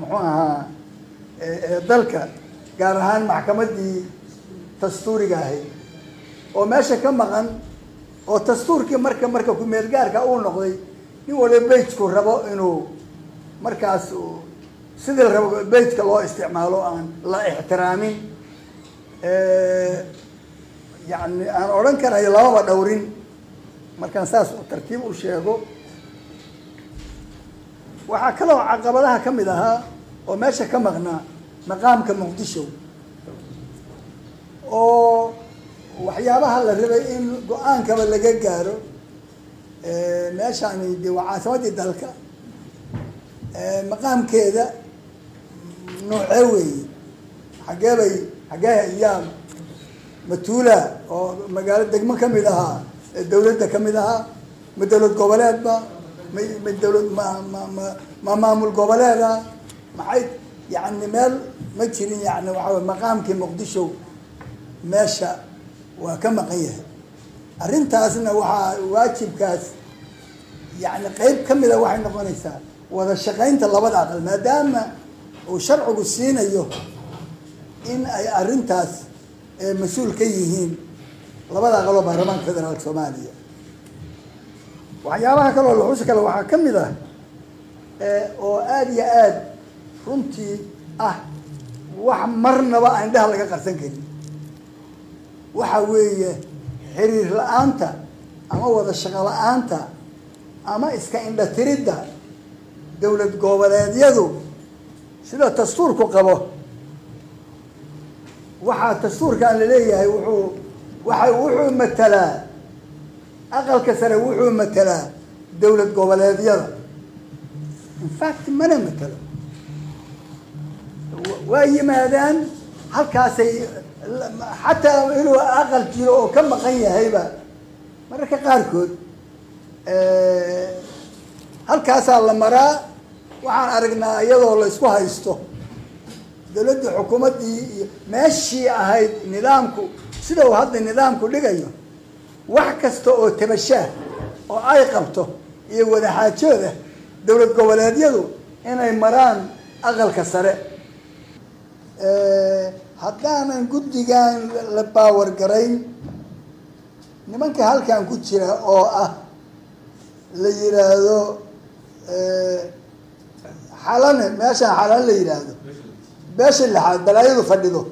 Speaker 16: muxuu ahaa dalka gaar ahaan maxkamaddii dastuuriga ahayd oo meesha ka maqan oo dastuurkii marka marka ku-meelgaarka uu noqday nin waliba bejku rabo inuu markaas sidii rabo bejka loo isticmaalo aan la ixtiraamin yani aan odhan karayo lababa dhowrin. Markaan saas tartiib u sheego waxaa kaloo caqabadaha ka mid ahaa oo meesha ka maqnaa maqaamka muqdisho. Oo waxyaabaha la rabay in go'aankaba laga gaaro meeshaani de waa caasimadii dalka maqaamkeeda noocee weeye? Xaggee bay xaggee iyaa matuula oo magaalo degmo ka mid ahaa dawladda ka mid ahaa ma dawlad goboleedba ma ma dawlad ma ma ma ma maamul goboleeda maxay yani meel ma jirin yani waxaa way maqaamkii muqdisho meesha waa ka maqan yahay. Arrintaasna waxaa waajibkaas yani qeyb ka mida waxay noqonaysaa wada shaqaynta labada aqal maadaama uu sharcigu siinayo in ay arrintaas mas'uul ka yihiin labada aqal oo baarlamaanka federaalka soomaaliya. Waxyaabaha kaloo laxusi kale waxaa ka mid ah oo aada iyo aada runtii ah wax marnaba aan indhaha laga qarsan karin. Waxa weeye xiriir la'aanta ama wada shaqo la'aanta ama iska indhatiridda dowlad goboleedyadu sida dastuurku qabo waxaa dastuurkan la leeyahay wuxuu waxa wuxuu matalaa aqalka sare wuxuu matalaa dowlad goboleedyada. Infact mana matalo. Waa yimaadaan halkaasay xataa inuu aqal jiro oo ka maqan yahayba mararka qaarkood halkaasaa la maraa waxaan aragnaa iyadoo la isku haysto dowladdii xukuumaddii iyo meeshii ahayd nidaamku sida uu hadda nidaamku dhigayo wax kasta oo tabashaah oo ay qabto iyo wadaxaajooda dowlad goboleedyadu inay maraan aqalka sare. Haddaanan guddigan la baawar garayn nimanka halkan ku jira oo ah la yidhaahdo xalane meeshaan xalane la yidhaahdo beesha lixaad balaayadu fadhido.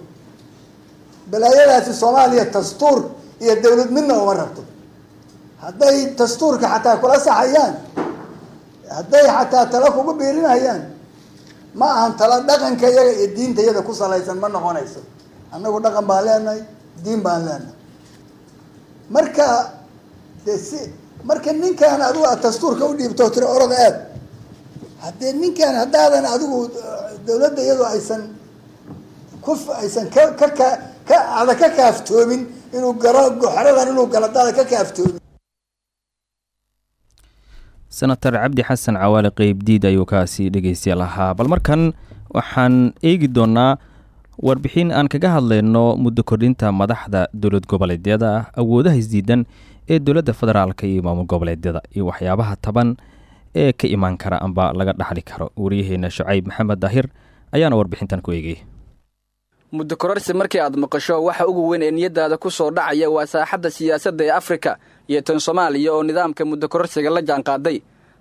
Speaker 16: Balaayadaasi soomaaliya dastuur iyo dowlad midna uma rabto. Hadday dastuurka xataa kula saxayaan hadday xataa talo kugu biirinayaan ma ahan talo dhaqanka iyaga iyo diinta iyada ku salaysan ma noqonayso. Annagu dhaqan baan leenahay diin baan leenahay. Marka de si marka ninkaan adigu aad dastuurka u dhiibto tiri orod aad. Haddee ninkaan haddaadan adigu dowladda iyadoo aysan ku aysan ka ka ka ada ka kaaftoomin inuu galo goxradan inuu galo hadaada ka kaaftoomin.
Speaker 1: Senator cabdi xasan cawaale qeybdiid ayuu kaasi dhegeystayaal ahaa bal markan waxaan eegi doonaa warbixin aan kaga hadlayno muddo kordhinta madaxda dowlad goboleedyada ah awoodaha isdiidan ee dowladda federaalka iyo maamul goboleedyada iyo waxyaabaha taban ee ka imaan kara amba laga dhaxli karo. Wariyaheena shucayb maxamed daahir ayaana warbixintan ku eegay.
Speaker 17: Muddo kororsi markii aad maqasho waxa ugu weyn ee niyaddaada ku soo dhacaya waa saaxadda siyaasadda ee afrika iyo tan soomaaliya oo nidaamka muddo kororsiga la jaanqaaday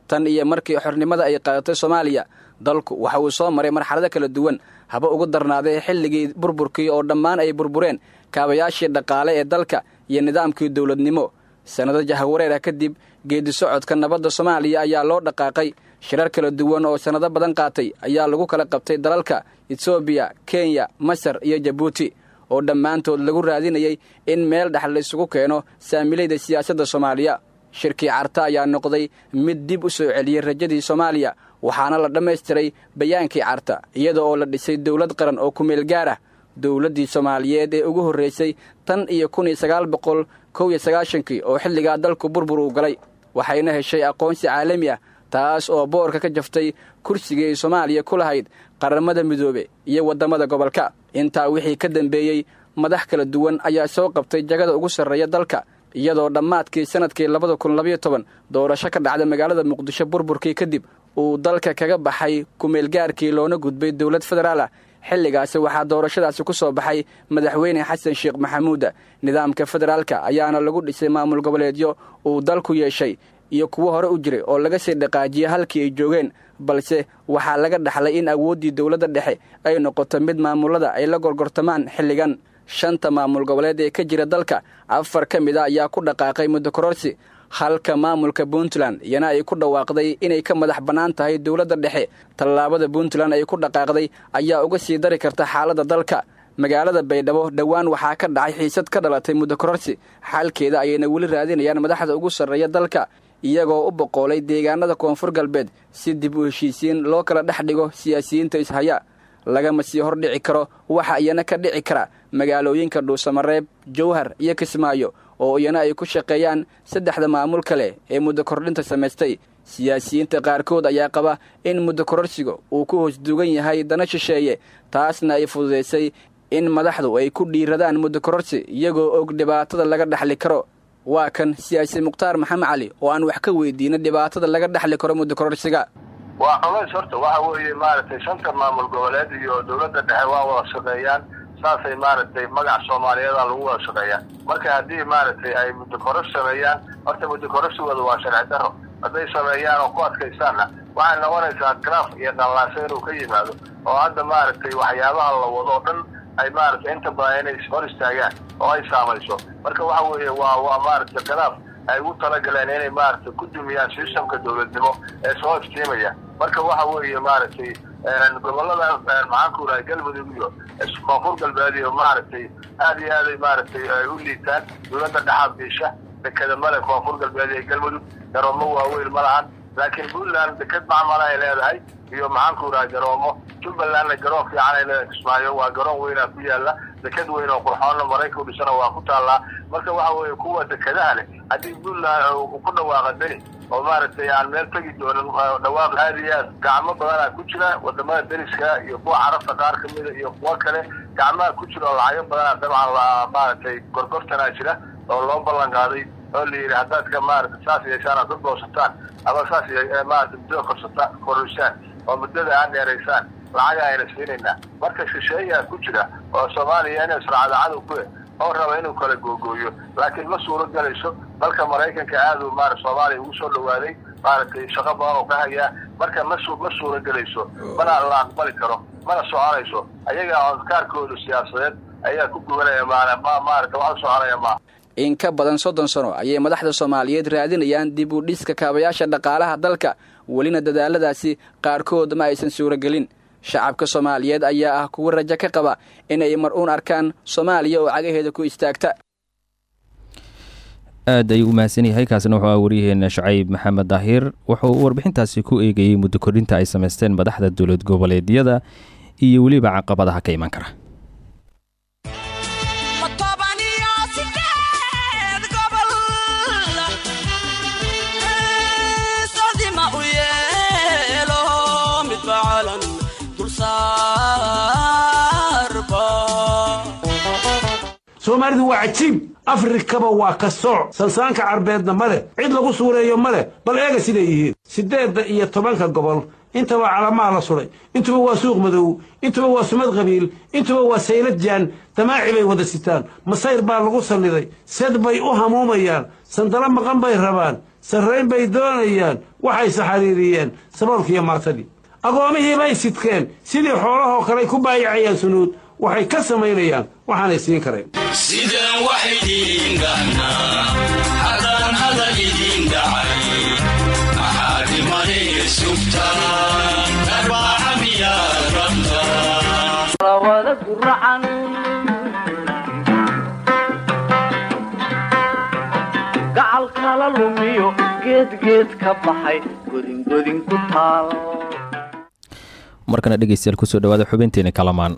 Speaker 17: tan iyo markii xornimada ay qaadatay soomaaliya dalku waxa uu soo maray marxalado kala duwan haba ugu darnaaday xilligii burburkii oo dhammaan ay burbureen kaabayaashii dhaqaale ee dalka iyo nidaamkii dowladnimo sannado jahawareerah kadib geedi socodka nabadda soomaaliya ayaa loo dhaqaaqay. Shirar kala duwan oo sannado badan qaatay ayaa lagu kala qabtay dalalka etoobiya kenya masar iyo jabuuti oo dhammaantood lagu raadinayay in meel dhex laysugu keeno saamilayda siyaasadda soomaaliya. Shirkii carta ayaa noqday mid dib u soo celiyey rajadii soomaaliya waxaana la dhammaystiray bayaankii carta iyada oo la dhisay dowlad qaran oo kumeel gaar ah. Dowladdii soomaaliyeed ee ugu horraysay tan iyo kun iyo sagaal boqol kow iyo sagaashankii oo xilligaa dalku burbur uu galay waxayna heshay aqoonsi caalami ah taas oo boorka ka jaftay kursigii ay soomaaliya ku lahayd qaramada midoobe iyo waddamada gobolka. Intaa wixii ka dambeeyey madax kala duwan ayaa soo qabtay jagada ugu sarreeya dalka iyadoo dhammaadkii sannadkii labada kun labayo toban doorasho ka dhacda magaalada muqdisho burburkii kadib uu dalka kaga baxay kumeelgaarkii loona gudbay dowlad federaal ah xilligaasi waxaa doorashadaasi ku soo baxay madaxweyne xasan sheekh maxamuuda. Nidaamka federaalka ayaana lagu dhisay maamul goboleedyo uu dalku yeeshay iyo kuwo hore u jiray oo laga sii dhaqaajiyey halkii ay joogeen. Balse waxaa laga dhaxlay in awooddii dowladda dhexe ay noqoto mid maamullada ay la gorgortamaan xilligan. Shanta maamul goboleed ee ka jira dalka afar ka mid a ayaa ku dhaqaaqay muddo kororsi halka maamulka puntland iyana ay ku dhawaaqday inay ka madax bannaan tahay dowladda dhexe. Tallaabada puntland ay ku dhaqaaqday ayaa uga sii dari karta xaaladda dalka. Magaalada baydhabo dhowaan waxaa ka dhacay xiisad ka dhalatay muddo kororsi. Xaalkeeda ayayna weli raadinayaan madaxda ugu sarreeya dalka iyagoo u boqoolay deegaanada koonfur galbeed si dib u heshiisiin loo kala dhex dhigo siyaasiyiinta ishaya lagama sii hordhici karo waxa iyana ka dhici kara magaalooyinka dhuusamareeb jowhar iyo kismaayo oo iyana ay ku shaqeeyaan saddexda maamul kale ee muddo kordhinta samaystay. Siyaasiyiinta qaarkood ayaa qaba in muddo kororsiga uu ku hoos dugan yahay dana shisheeye taasna ay fududaysay in madaxdu ay ku dhiiradaan muddo kororsi iyagoo og dhibaatada laga dhexli karo. Waa kan siyaasi mukhtaar maxamed cali oo aan wax ka weydiina dhibaatada laga dhexli karo muddo kororsiga.
Speaker 18: Waa culays horta waxa weeye maaragtay shanta maamul goboleed iyo dowladda dhexe waa wada shaqeeyaan saasay maaragtay magac soomaaliyeeda lagu wada shaqeeyaa marka haddii maaragtay ay muddo kororsi sameeyaan horta muddo waa sharci daro hadday sameeyaan oo ku adkaystaanna waxay noqonaysaa garaaf iyo qallaaso inuu ka yimaado oo hadda maaragtay waxyaabaha la wado o dhan ay maaragtay inta badan inay hor istaagaan oo ay saamayso. Marka waxa weeye waa waa maaragtay garaaf ay ugu talagaleen inay maaragtay ku dumiyaan sistamka dowladnimo ee soo iftiimaya. Marka waxa weeye maaragtay gobollada maxaanku rahay galmudug iyo koonfur galbeed iyo maaragtay aad iyo aaday maaragtay ay u liitaan. Dowladda dhexaad biisha dekeda male koonfur galbeed iyo galmudug garoomo waaweyn ma lahan. Laakiin puntland deked macmala ay leedahay. Iyo maxaanku rahay garoomo jubbalandna garoon fiican ay leedahay kismaayo. Waa garoon weynaa ku yaalla deked weyn oo qurxoonna maraykan u dhisana waa ku taallaa. Marka waxa weeye kuwa dekedaha leh haddii puntland ku dhawaaqa deni oo maaragtay aan meel tegi doonin dhawaaq aad iyo aad gacmo badanaa ku jira waddamada deriska iyo kuwa carabta qaar kamida iyo kuwo kale gacmaha ku jira oo lacago badanaa dabcan maaragtay gorgortanaa jira oo loo ballan qaaday oo la yidhi haddaad ka saas yeeshaan aad dadboosataan ama saas maaragtay muddada korsata korrisaan oo muddada aad dheeraysaan lacaga ayna siinaynaa. Marka shisheeyaa ku jira oo soomaaliya inay israacda cadow ku eh oo raba inuu kala googooyo laakiin ma suuro galayso dalka maraykanka aaduu maara soomaaliya ugu soo dhawaaday maaragtay shaqo badan oo ka hayaa marka ma su ma suuro gelayso mana la aqbali karo mana soconayso ayaga adkaarkooda siyaasadeed ayaa ku gubanaya maana ma maarata wax soconaya maaha
Speaker 17: in ka badan soddon sano ayay madaxda soomaaliyeed raadinayaan dib u dhiska kaabayaasha dhaqaalaha dalka welina dadaaladaasi qaarkood ma aysan suuragelin shacabka soomaaliyeed ayaa ah kuwa rajo ka qaba inay mar uun arkaan soomaaliya oo cagaheeda ku istaagta.
Speaker 1: Aad ayuu u mahadsan yahay kaasina wuxuu ah waryaheena shacayb maxamed daahir. Wuxuu warbixintaasi ku eegayey muddo kordhinta ay samaysteen madaxda dowlad goboleedyada iyo weliba caqabadaha ka iman kara
Speaker 19: soomaalidu waa cajiib afrikaba waa ka sooc. Sansaanka carbeedna ma leh. Cid lagu suureeyo ma leh. Bal eega siday yihiin. Siddeedda iyo tobanka gobol. Intaba calamaha la sudhay intuba waa suuq madow. Intuba waa sumad qabiil. Intuba waa saylad jaan. Damaaci bay wada sitaan. Masayr baa lagu salliday. Sed bay u hamuumayaan. Sandalo maqan bay rabaan. Sarrayn bay doonayaan. Waxayse xariiriyeen saboolkiiyo maatadii agoomihii bay sidkeen. Sidii xoolahoo kaley ku baayacayaan sunuud waxay ka samaynayaan waxaanay siin karayn
Speaker 4: sideen wax idiin dhahnaa haddaan hadal idiin dhacay maxaad sugtaan miyaad
Speaker 1: markana dhegeystayaal ku soo dhawaada xubinteena kalamaan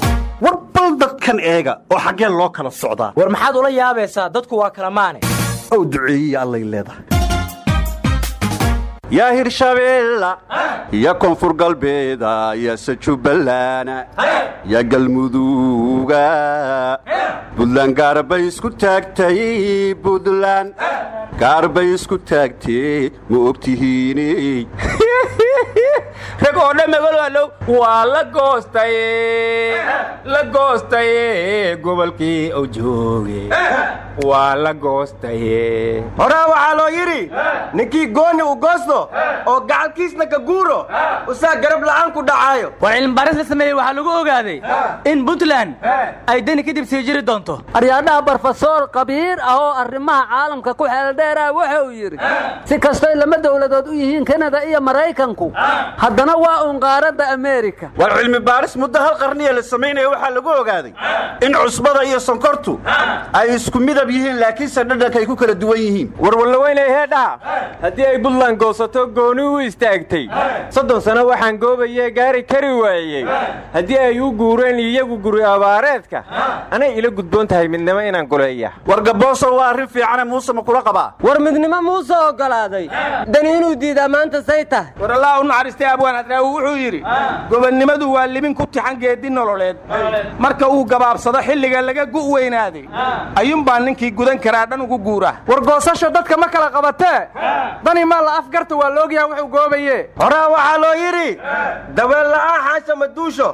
Speaker 20: war bal dadkan eega oo xaggee loo kala socdaa.
Speaker 14: War maxaad ula yaabaysaa? Dadku waa kala maane.
Speaker 20: Ow duceeyiya allay leedahay. Yaa hirshabeella ya koonfur galbeeda yase jubballaana ya galmuduuga buntland gaar bay isku taagtay buntland gaar bay isku taagtee ma ogtihiiney
Speaker 8: rag oo dhan magaloalow waa la goostaye la goostaye gobolkii oo jooge waa la goostaye horaa waxaa loo yidhi ninkii goonni u goosto oo gacalkiisna ka guuro usaa garab la'aan ku dhacaayo
Speaker 14: war cilmibaaris la sameeyey waxaa lagu ogaaday in puntland ay deni kadib sii jiri doonto
Speaker 21: aryaadhaha barofesor kabiir ah oo arrimaha caalamka ku xeeldheeraa wuxuu yidhi si kastoy lama dowladood u yihiin kanada iyo maraykanku haddana waa uun qaaradda ameerika.
Speaker 20: War cilmi baaris muddo hal qarniya la samaynaya waxaa lagu ogaaday in cusbada iyo sonkortu ay isku midab yihiin laakiinse dhadhankay ku kala duwan yihiin.
Speaker 8: Warwallaweynay heedhaa haddii ay buntland goosato gooni u istaagtay. Soddon sano waxaan goobayee gaari kari waayey. Haddii ay u guureen iyagu guri abaareedka anay ila gudboon tahay midnimo inaan goleeya
Speaker 20: war gabooso waa arrin fiicane muuse ma kula qabaa?
Speaker 21: War midnimo muuse oggolaaday dani inuu diidaa maanta say tahay
Speaker 8: war allah u naxariistay abwaan xadraawi wuxuu yidhi gobonnimadu waa libin ku tixan geedi nololeed. Marka uu gabaabsado xilliga laga gu' weynaaday. Ayuunbaa ninkii gudan karaa dhan ugu guura.
Speaker 22: War goosasha dadka ma kala qabatee dani maa la afgarta waa laogyaha wuxuu goobaye.
Speaker 23: Horaa waxaa loo yidhi daweel la'aan xaasha ma duusho.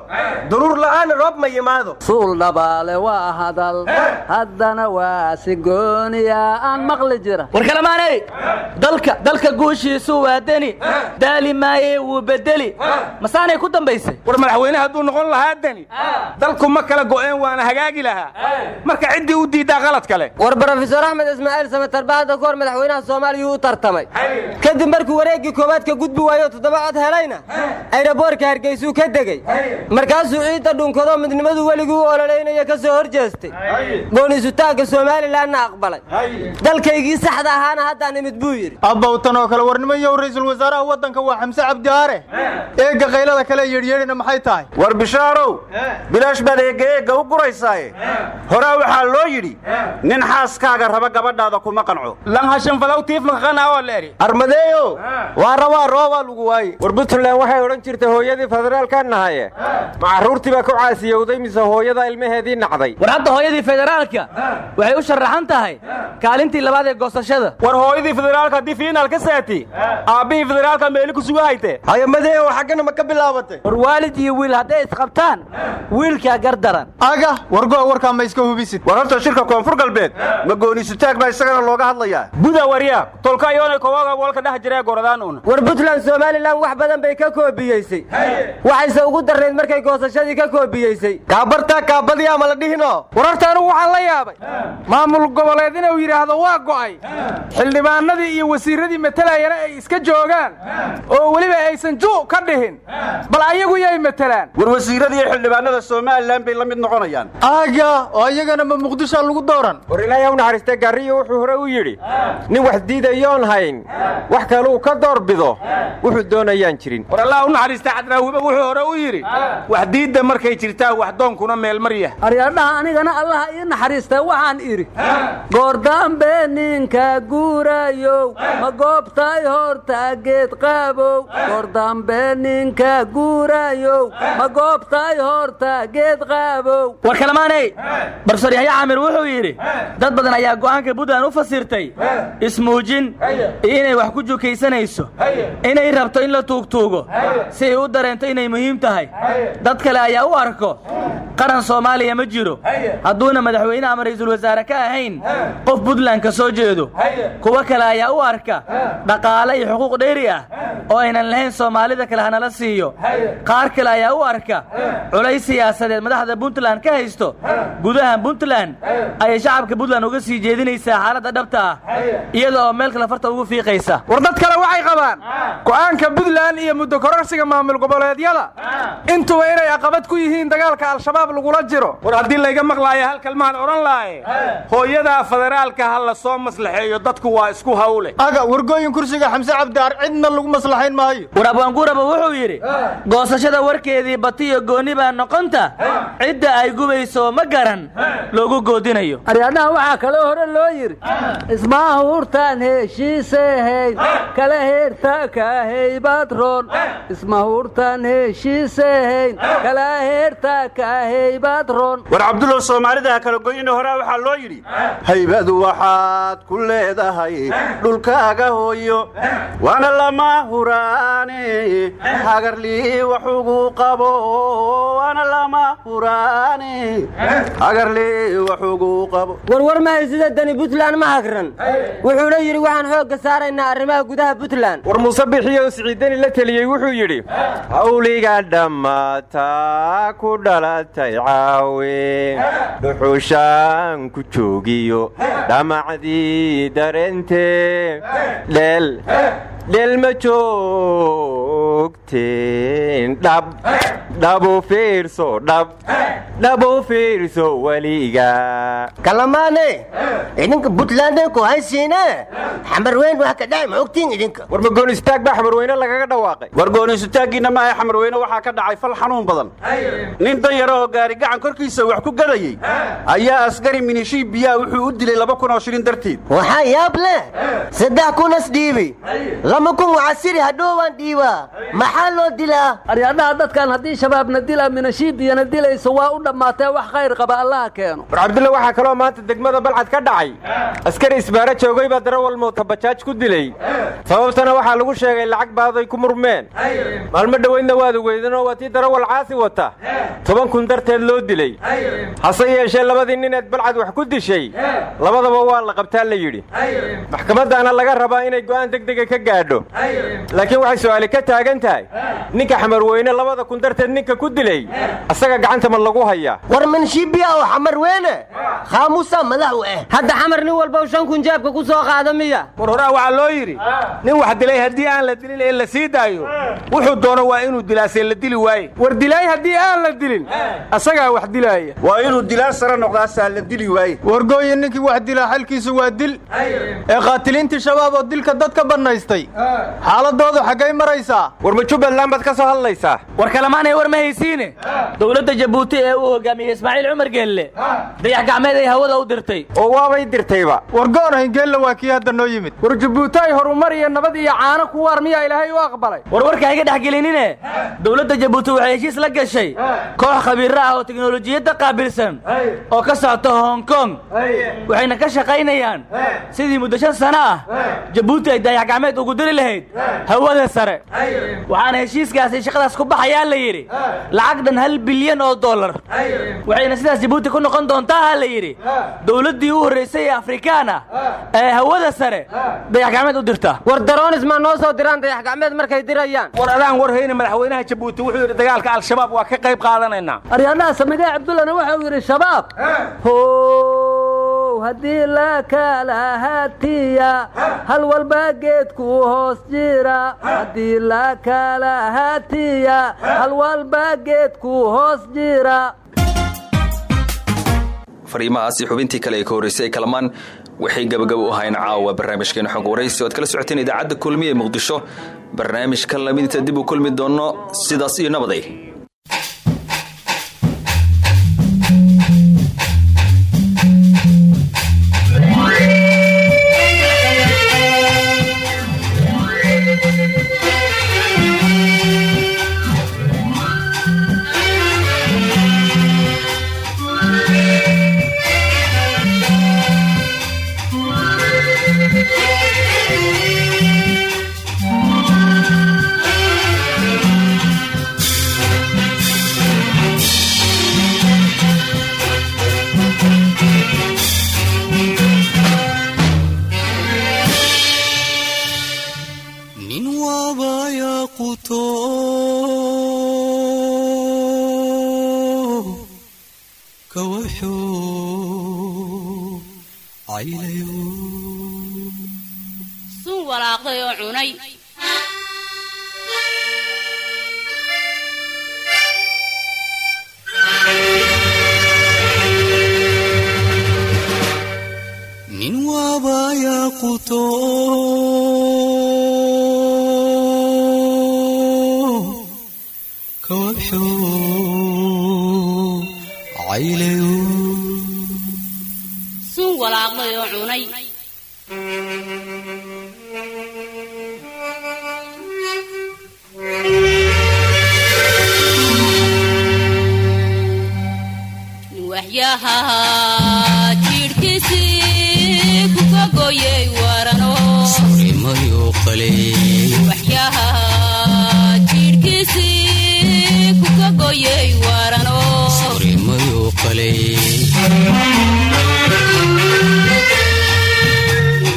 Speaker 23: Duruur la'aan roob ma yimaado.
Speaker 21: Suul dhabaale waa hadal. Haddana waa sigooniya aan maqli jira.
Speaker 14: War kalamaanay dalka dalka guushiisu waa deni. Daali maaye wuu bedeli masaanay ku dambaysay
Speaker 8: war madaxweyne hadduu noqon lahaa deni. Dalku ma kala go'een waana hagaagi lahaa. Marka ciddii u diiddaa qalad kale.
Speaker 23: War brofesor axmed ismaaciil samatarbaada kahor madaxweynaha soomaaliya u tartamay kadib markuu wareeggii koowaad ka gudbi waayo toddoba cod helayna ayraboorka hargeysuu ka degey markaasuu ciidda dhunkado midnimadu weliguu u ololaynayo ka soo hor jeestay gooniisutaagga somalilanna aqbalay. Dalkaygii saxda ahaana haddaan imid buu yidhi.
Speaker 22: Abbawtan oo kale warnimayow ra'iisul wasaaraha waddanka waa xamse cabdi aare eegga qaylada kale yeedhyeedhina maxay tahay?
Speaker 20: War bishaarow bilaash baad eegga eegga u guraysaaye. Horaa waxaa loo yidhi nin xaaskaaga raba gabadhaada kuma qanco
Speaker 23: armadeeyo waa rabaa roobaa lagu waaye war puntland waxay odhan jirtay hooyadii federaalka nahaye ma carruurtii baa ku caasiyowday mise hooyada ilmaheedii nacday.
Speaker 14: War hadda hooyadii federaalka waxay u sharaxan tahay kaalintii labaad ee goosashada.
Speaker 8: War hooyadii federaalka haddii fiinaal ka saati aabbihii federaalka meeli ku suga hayte
Speaker 23: hayamadeeyo xaggana ma ka bilaabatay
Speaker 21: war waalid iyo wiil hadday isqabtaan wiilkaa gar daran.
Speaker 22: Aga wargo warkaa ma iska hubisid.
Speaker 20: War horta shirka koonfur galbeed ma gooniisutaag baa isagana looga hadlayaa.
Speaker 8: Buda waryaa tolka iyoonay kowaga walka dhex jiree goradaan una
Speaker 23: war puntland somalilan wax badan bay ka koobiyeysay. Waxayse ugu darnayd markay goosashadii ka koobiyeysay. Kaabartaa kaabadii ama la dhihino?
Speaker 22: War horta anugu waxaan la yaabay. Maamul goboleed inuu yidhaahdo waa go'ay. Xildhibaanadii iyo wasiirradii matalayana ay iska joogaan. Oo weliba aysan ju ka dhihin. Bal ayagu yay matelaan
Speaker 20: war wasiirradii xildhibaanada somalilan bay la mid noqonayaan.
Speaker 22: Aaga oo iyagana ma muqdisho lagu dooran.
Speaker 23: War ilaahay u naxariistay garriyo wuxuu hore u yidhi nin wax diidayoon hayn wax kaluu ka doorbido wuxuu doonayaan jirin.
Speaker 8: War allah u naxariista cadraawiba wuxuu hore u yidhi wax diidda markay jirtaa wax doonkuna meelmarya
Speaker 21: aryadhaha anigana allaha ii naxariistay waxaan idhi goordambe ninka guurayow ma goobtay horta geed qaabow goordambe ninka guurayow ma goobtay horta geed qaabow
Speaker 14: war kalamaanay barofesor yaxya caamir wuxuu yidhi dad badan ayaa go'aanka puntland u fasirtay ismuujin iyo inay wax ku jukaysanayso inay rabto in la tuugtuugo. Si ay u dareento inay muhiim tahay. Dad kale ayaa u arko. Qaran soomaaliya ma jiro. Hadduuna madaxweyne ama ra'iisul wasaare ka ahayn qof puntland ka soo jeedo. Kuwo kale ayaa u arka dhaqaale iyo xuquuq dheeri ah oo aynan lahayn soomaalida kale hanala siiyo. Qaar kale ayaa u arka culays siyaasadeed madaxda puntland ka haysto. Gudaha puntland ayay shacabka puntland uga sii jeedinaysaa xaaladda dhabta ah. Iyada oo meel kale farta ugu fiiqaysa.
Speaker 22: War dad kale waxay qabaan go'aanka puntland iyo muddo kororsiga maamul goboleedyada. Intuba inay aqabad ku yihiin dagaalka al-shabaab lagula jiro.
Speaker 8: War haddii layga maqlaayo halkan maan odhan laaye hooyadaa federaalka ha la soo maslaxeeyo dadku waa isku hawle.
Speaker 22: Aga wargooyin kursiga xamse cabdiar cidna lagu maslaxayn maayo.
Speaker 14: War abwaanguuraba wuxuu yidhi goosashada warkeedii batiyo goonni baa noqonta cidda ay gubayso ma garan loogu goodinayo.
Speaker 21: Aryadhaha waxaa kaloo hore loo yidhi ismahuurtaan heshiisehayn kala heerta kahaybad roon ismahuurtaan heshiisehayn kala heerta kahaybad roon
Speaker 20: war cabdullow soomaalida ha kala goyina horaa waxaa loo yidhi haybadu waxaad ku leedahay dhulkaaga hooyo waana lama huraane hagarlii waxugu qabo waana lama huraane hagarlii waxugu qabo
Speaker 23: warwar mahay sida dani puntland ma hagran wuxuuna yidhi waxaan saaraynaa arrimaha gudaha puntland. War muuse bixiyo siciidani la teliyey wuxuu yidhi hawliga dhammaata ku dhalatay caawe dhuxushaan ku joogiyo dhamacdii dareentee dheel dheel ma joogteen dhab dhabu fiirso dhab dhabow fiirso weliga
Speaker 24: kalamaane idinka buntland ku haysiine? Xamarweyn wax ka dhacay ma ogtiin idinka?
Speaker 23: War ma baa xamarweyne lagaga dhawaaqay?
Speaker 20: War gooniisutaaggiinna ma aha xamarweyne waxaa ka dhacay fal xanuun badan. Nin dan yaro oo gaari gacan korkiisa wax ku gadayey ayaa askari minishii biyaha wuxuu u dilay laba kun oo shilin darteed
Speaker 24: waxaa yaab leh saddex kunas dhiibi lama kun wacasiri hadhoowaan dhiibaa maxaa loo dilaa?
Speaker 21: Aryadhaha dadkan haddii shabaabna dila minashiibiyana dilayso waa u dhammaatee wax khayr qaba allaha keeno.
Speaker 23: War cabdulla waxaa kaloo maanta degmada balcad ka dhacay. Askari isbaaro joogay baa darawal moota bajaaj ku dilay. Sababtana waxaa lagu sheegay lacag baaday ku murmeen. Maalmo dhoweydna waad ogeydanoo waa tii darawal caasi wata. Toban kun darteed loo dilay. Hase yeeshee labadii nineed balcad wax ku dishay labadaba waa la qabtaa la yidhi. Maxkamadaana laga rabaa inay go'aan degdega ka gaadho laakiin waxay su'aali ka taagan tahay ninka xamarweyne labada kun darteed ninka ku dilay asaga gacanta ma lagu hayaa
Speaker 24: war manshiibiya oo xamarweyne khaamuusa madax u ah
Speaker 23: hadda xamar nin walba shan kun jeebka ku soo qaada miya.
Speaker 8: War horaa waxaa loo yidhi nin wax dilay haddii aan la dilin ee la sii daayo wuxuu doono waa inuu dilaasee la dili waaye. War dilaay haddii aan la dilin asagaa wax dilaaya.
Speaker 20: Waa inuu dilaa sare noqdaasaa la dili waaye.
Speaker 22: Wargooye ninkii wax dilaa xalkiisu waa dil. Ee qaatiliintii shabaab oo dilka dad ka bannaystay xaaladoodu xaggay maraysaa.
Speaker 23: War ma jubbaland baad ka soo hadlaysaa?
Speaker 14: War kalamaanay war ma haysiine? Dowladda jabuuti ee uu hogaamiyey ismaaciil cumar geelle dayax gacmeed ay hawada u dirtay.
Speaker 23: Oo waabay dirtayba.
Speaker 22: War goonahayn geella waa kii hadda noo yimid.
Speaker 8: War jabuuti ay horumar iyo nabad iyo caano ku waar miyaa ilaahay u aqbalay.
Speaker 14: War warka hayga dhex gelinine? Dowladda jabuuti waxay heshiis la gashay. Koox khabiirro ah oo teknolojiyadda qaabilsan. Oo ka socota hong kong. Waxayna ka shaqaynayaan. Sidii muddo shan sano ah jabuuti ay dayax gacmeed ugu diri lahayd. Hawada sare. Waxaana heshiiskaasi shaqadaas ku baxayaa la yidhi. Lacag dhan hal bilyan oo dollar. Waxayna sidaas jabuuti ku noqon doontaa ha la yidhi. Dowladdii u horraysay ee afrikaan ah ee hawada sare dayax gacmeed u dirta.
Speaker 23: War daroonis ma noo soo diraan dayax gacmeed markay dirayaan.
Speaker 8: War adaan war hayne madaxweynaha jabuuti wuxuu yidhi dagaalka al-shabaab waa ka qayb qaadanaynaa.
Speaker 21: Aryadhaha samigee cabdullana waxau yidhi shabaab haddii la kala hatiya hal walba geedku hoos jira. Haddii la kala hatiya hal walba geedku hoos jira.
Speaker 4: Fariimahaasi xubintii kale ee ka horreysay kalamaan waxay gabagabo u ahayn caawa. Barnaamijkeena xog waraysi oad kala socoteen idaacadda kulmiya ee muqdisho. Barnaamijka lamidinta dib u kulmi doonno sidaas iyo nabaday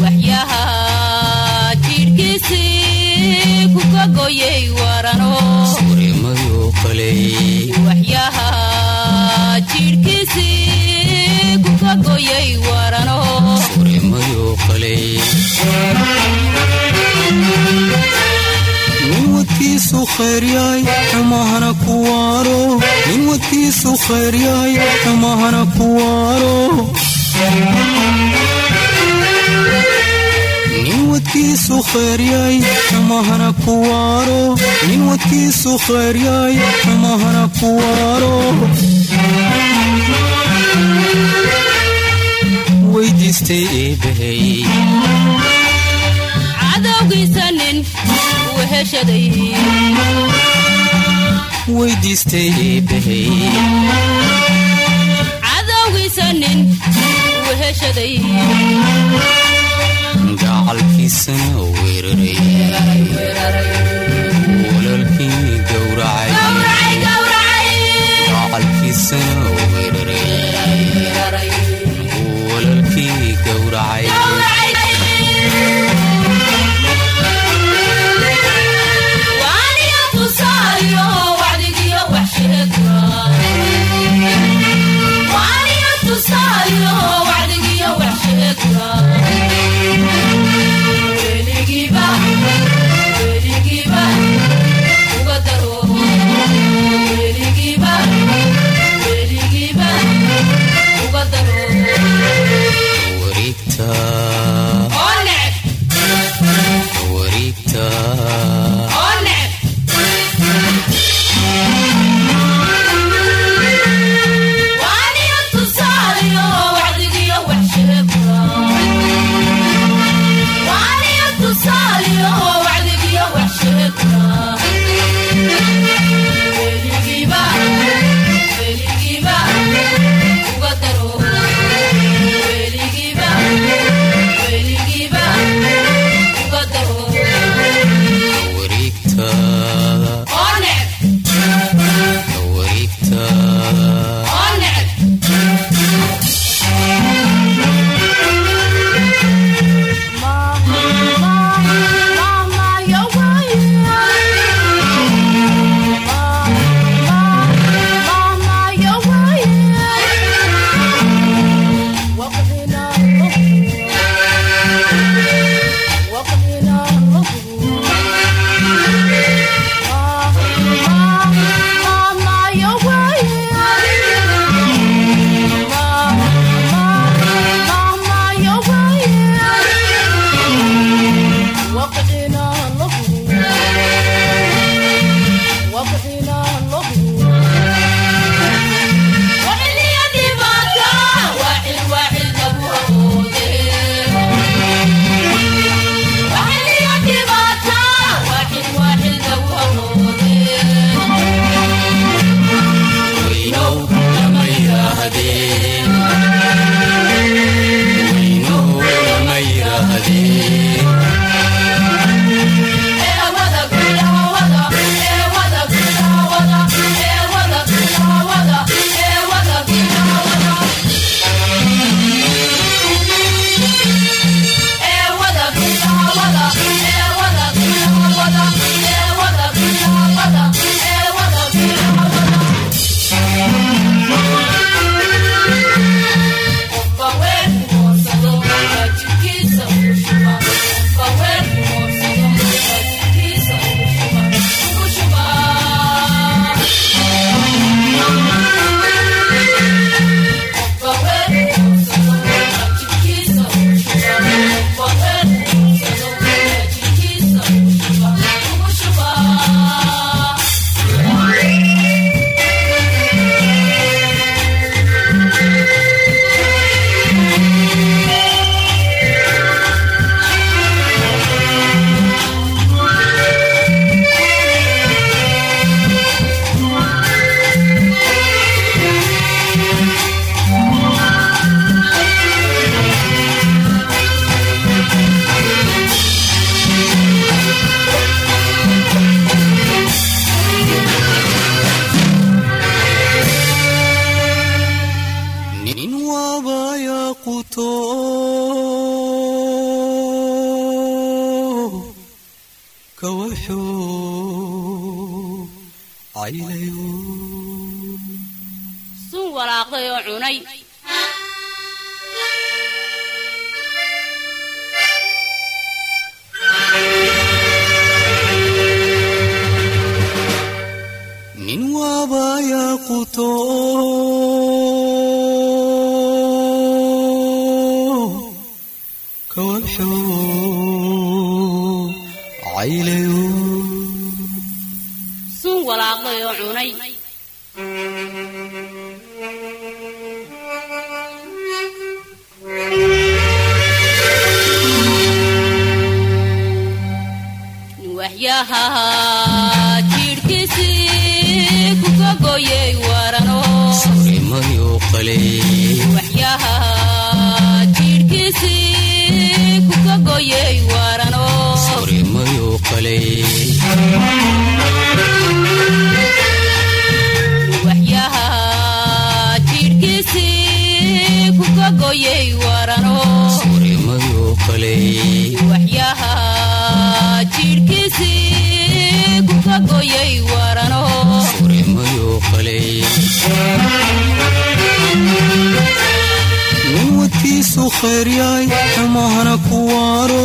Speaker 25: waxyaha jidhkiisii kuka goyey warano.
Speaker 26: Qaley
Speaker 25: waxyaha jidhkiisii kuka goyey warano.
Speaker 26: Rimayo qaley nin wadkiisu
Speaker 4: khayryahay nin wadkiisu khayryahay xumahana ku waaro nin wadkiisu khayryahay xumahana ku waaro nin wadkiisu khayryahay xumahana ku waaro weydiistay eebbahey
Speaker 25: cadowgiisa nin uu heshaday cadowgiisa nin uu heshaday
Speaker 4: gacalkiisana weeraray walaalkii gowracay wareegta kawabxo caylayo
Speaker 25: sun walaaqday oo cunay waxyaha jidhkiisii kuka goyey warano
Speaker 4: rimayo qale
Speaker 25: waxyaha waxyaha jidhkiisii kuka goyey warano
Speaker 4: nin wadkiisu khayr yahay xumahana ku waaro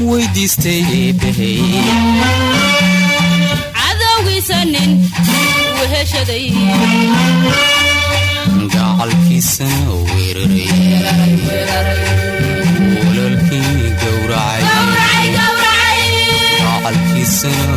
Speaker 4: weydiistay eebahay
Speaker 25: cadowgiisa nin weheshaday
Speaker 4: gacalkiisana weeraray walaalkii gowracay gacalkiisana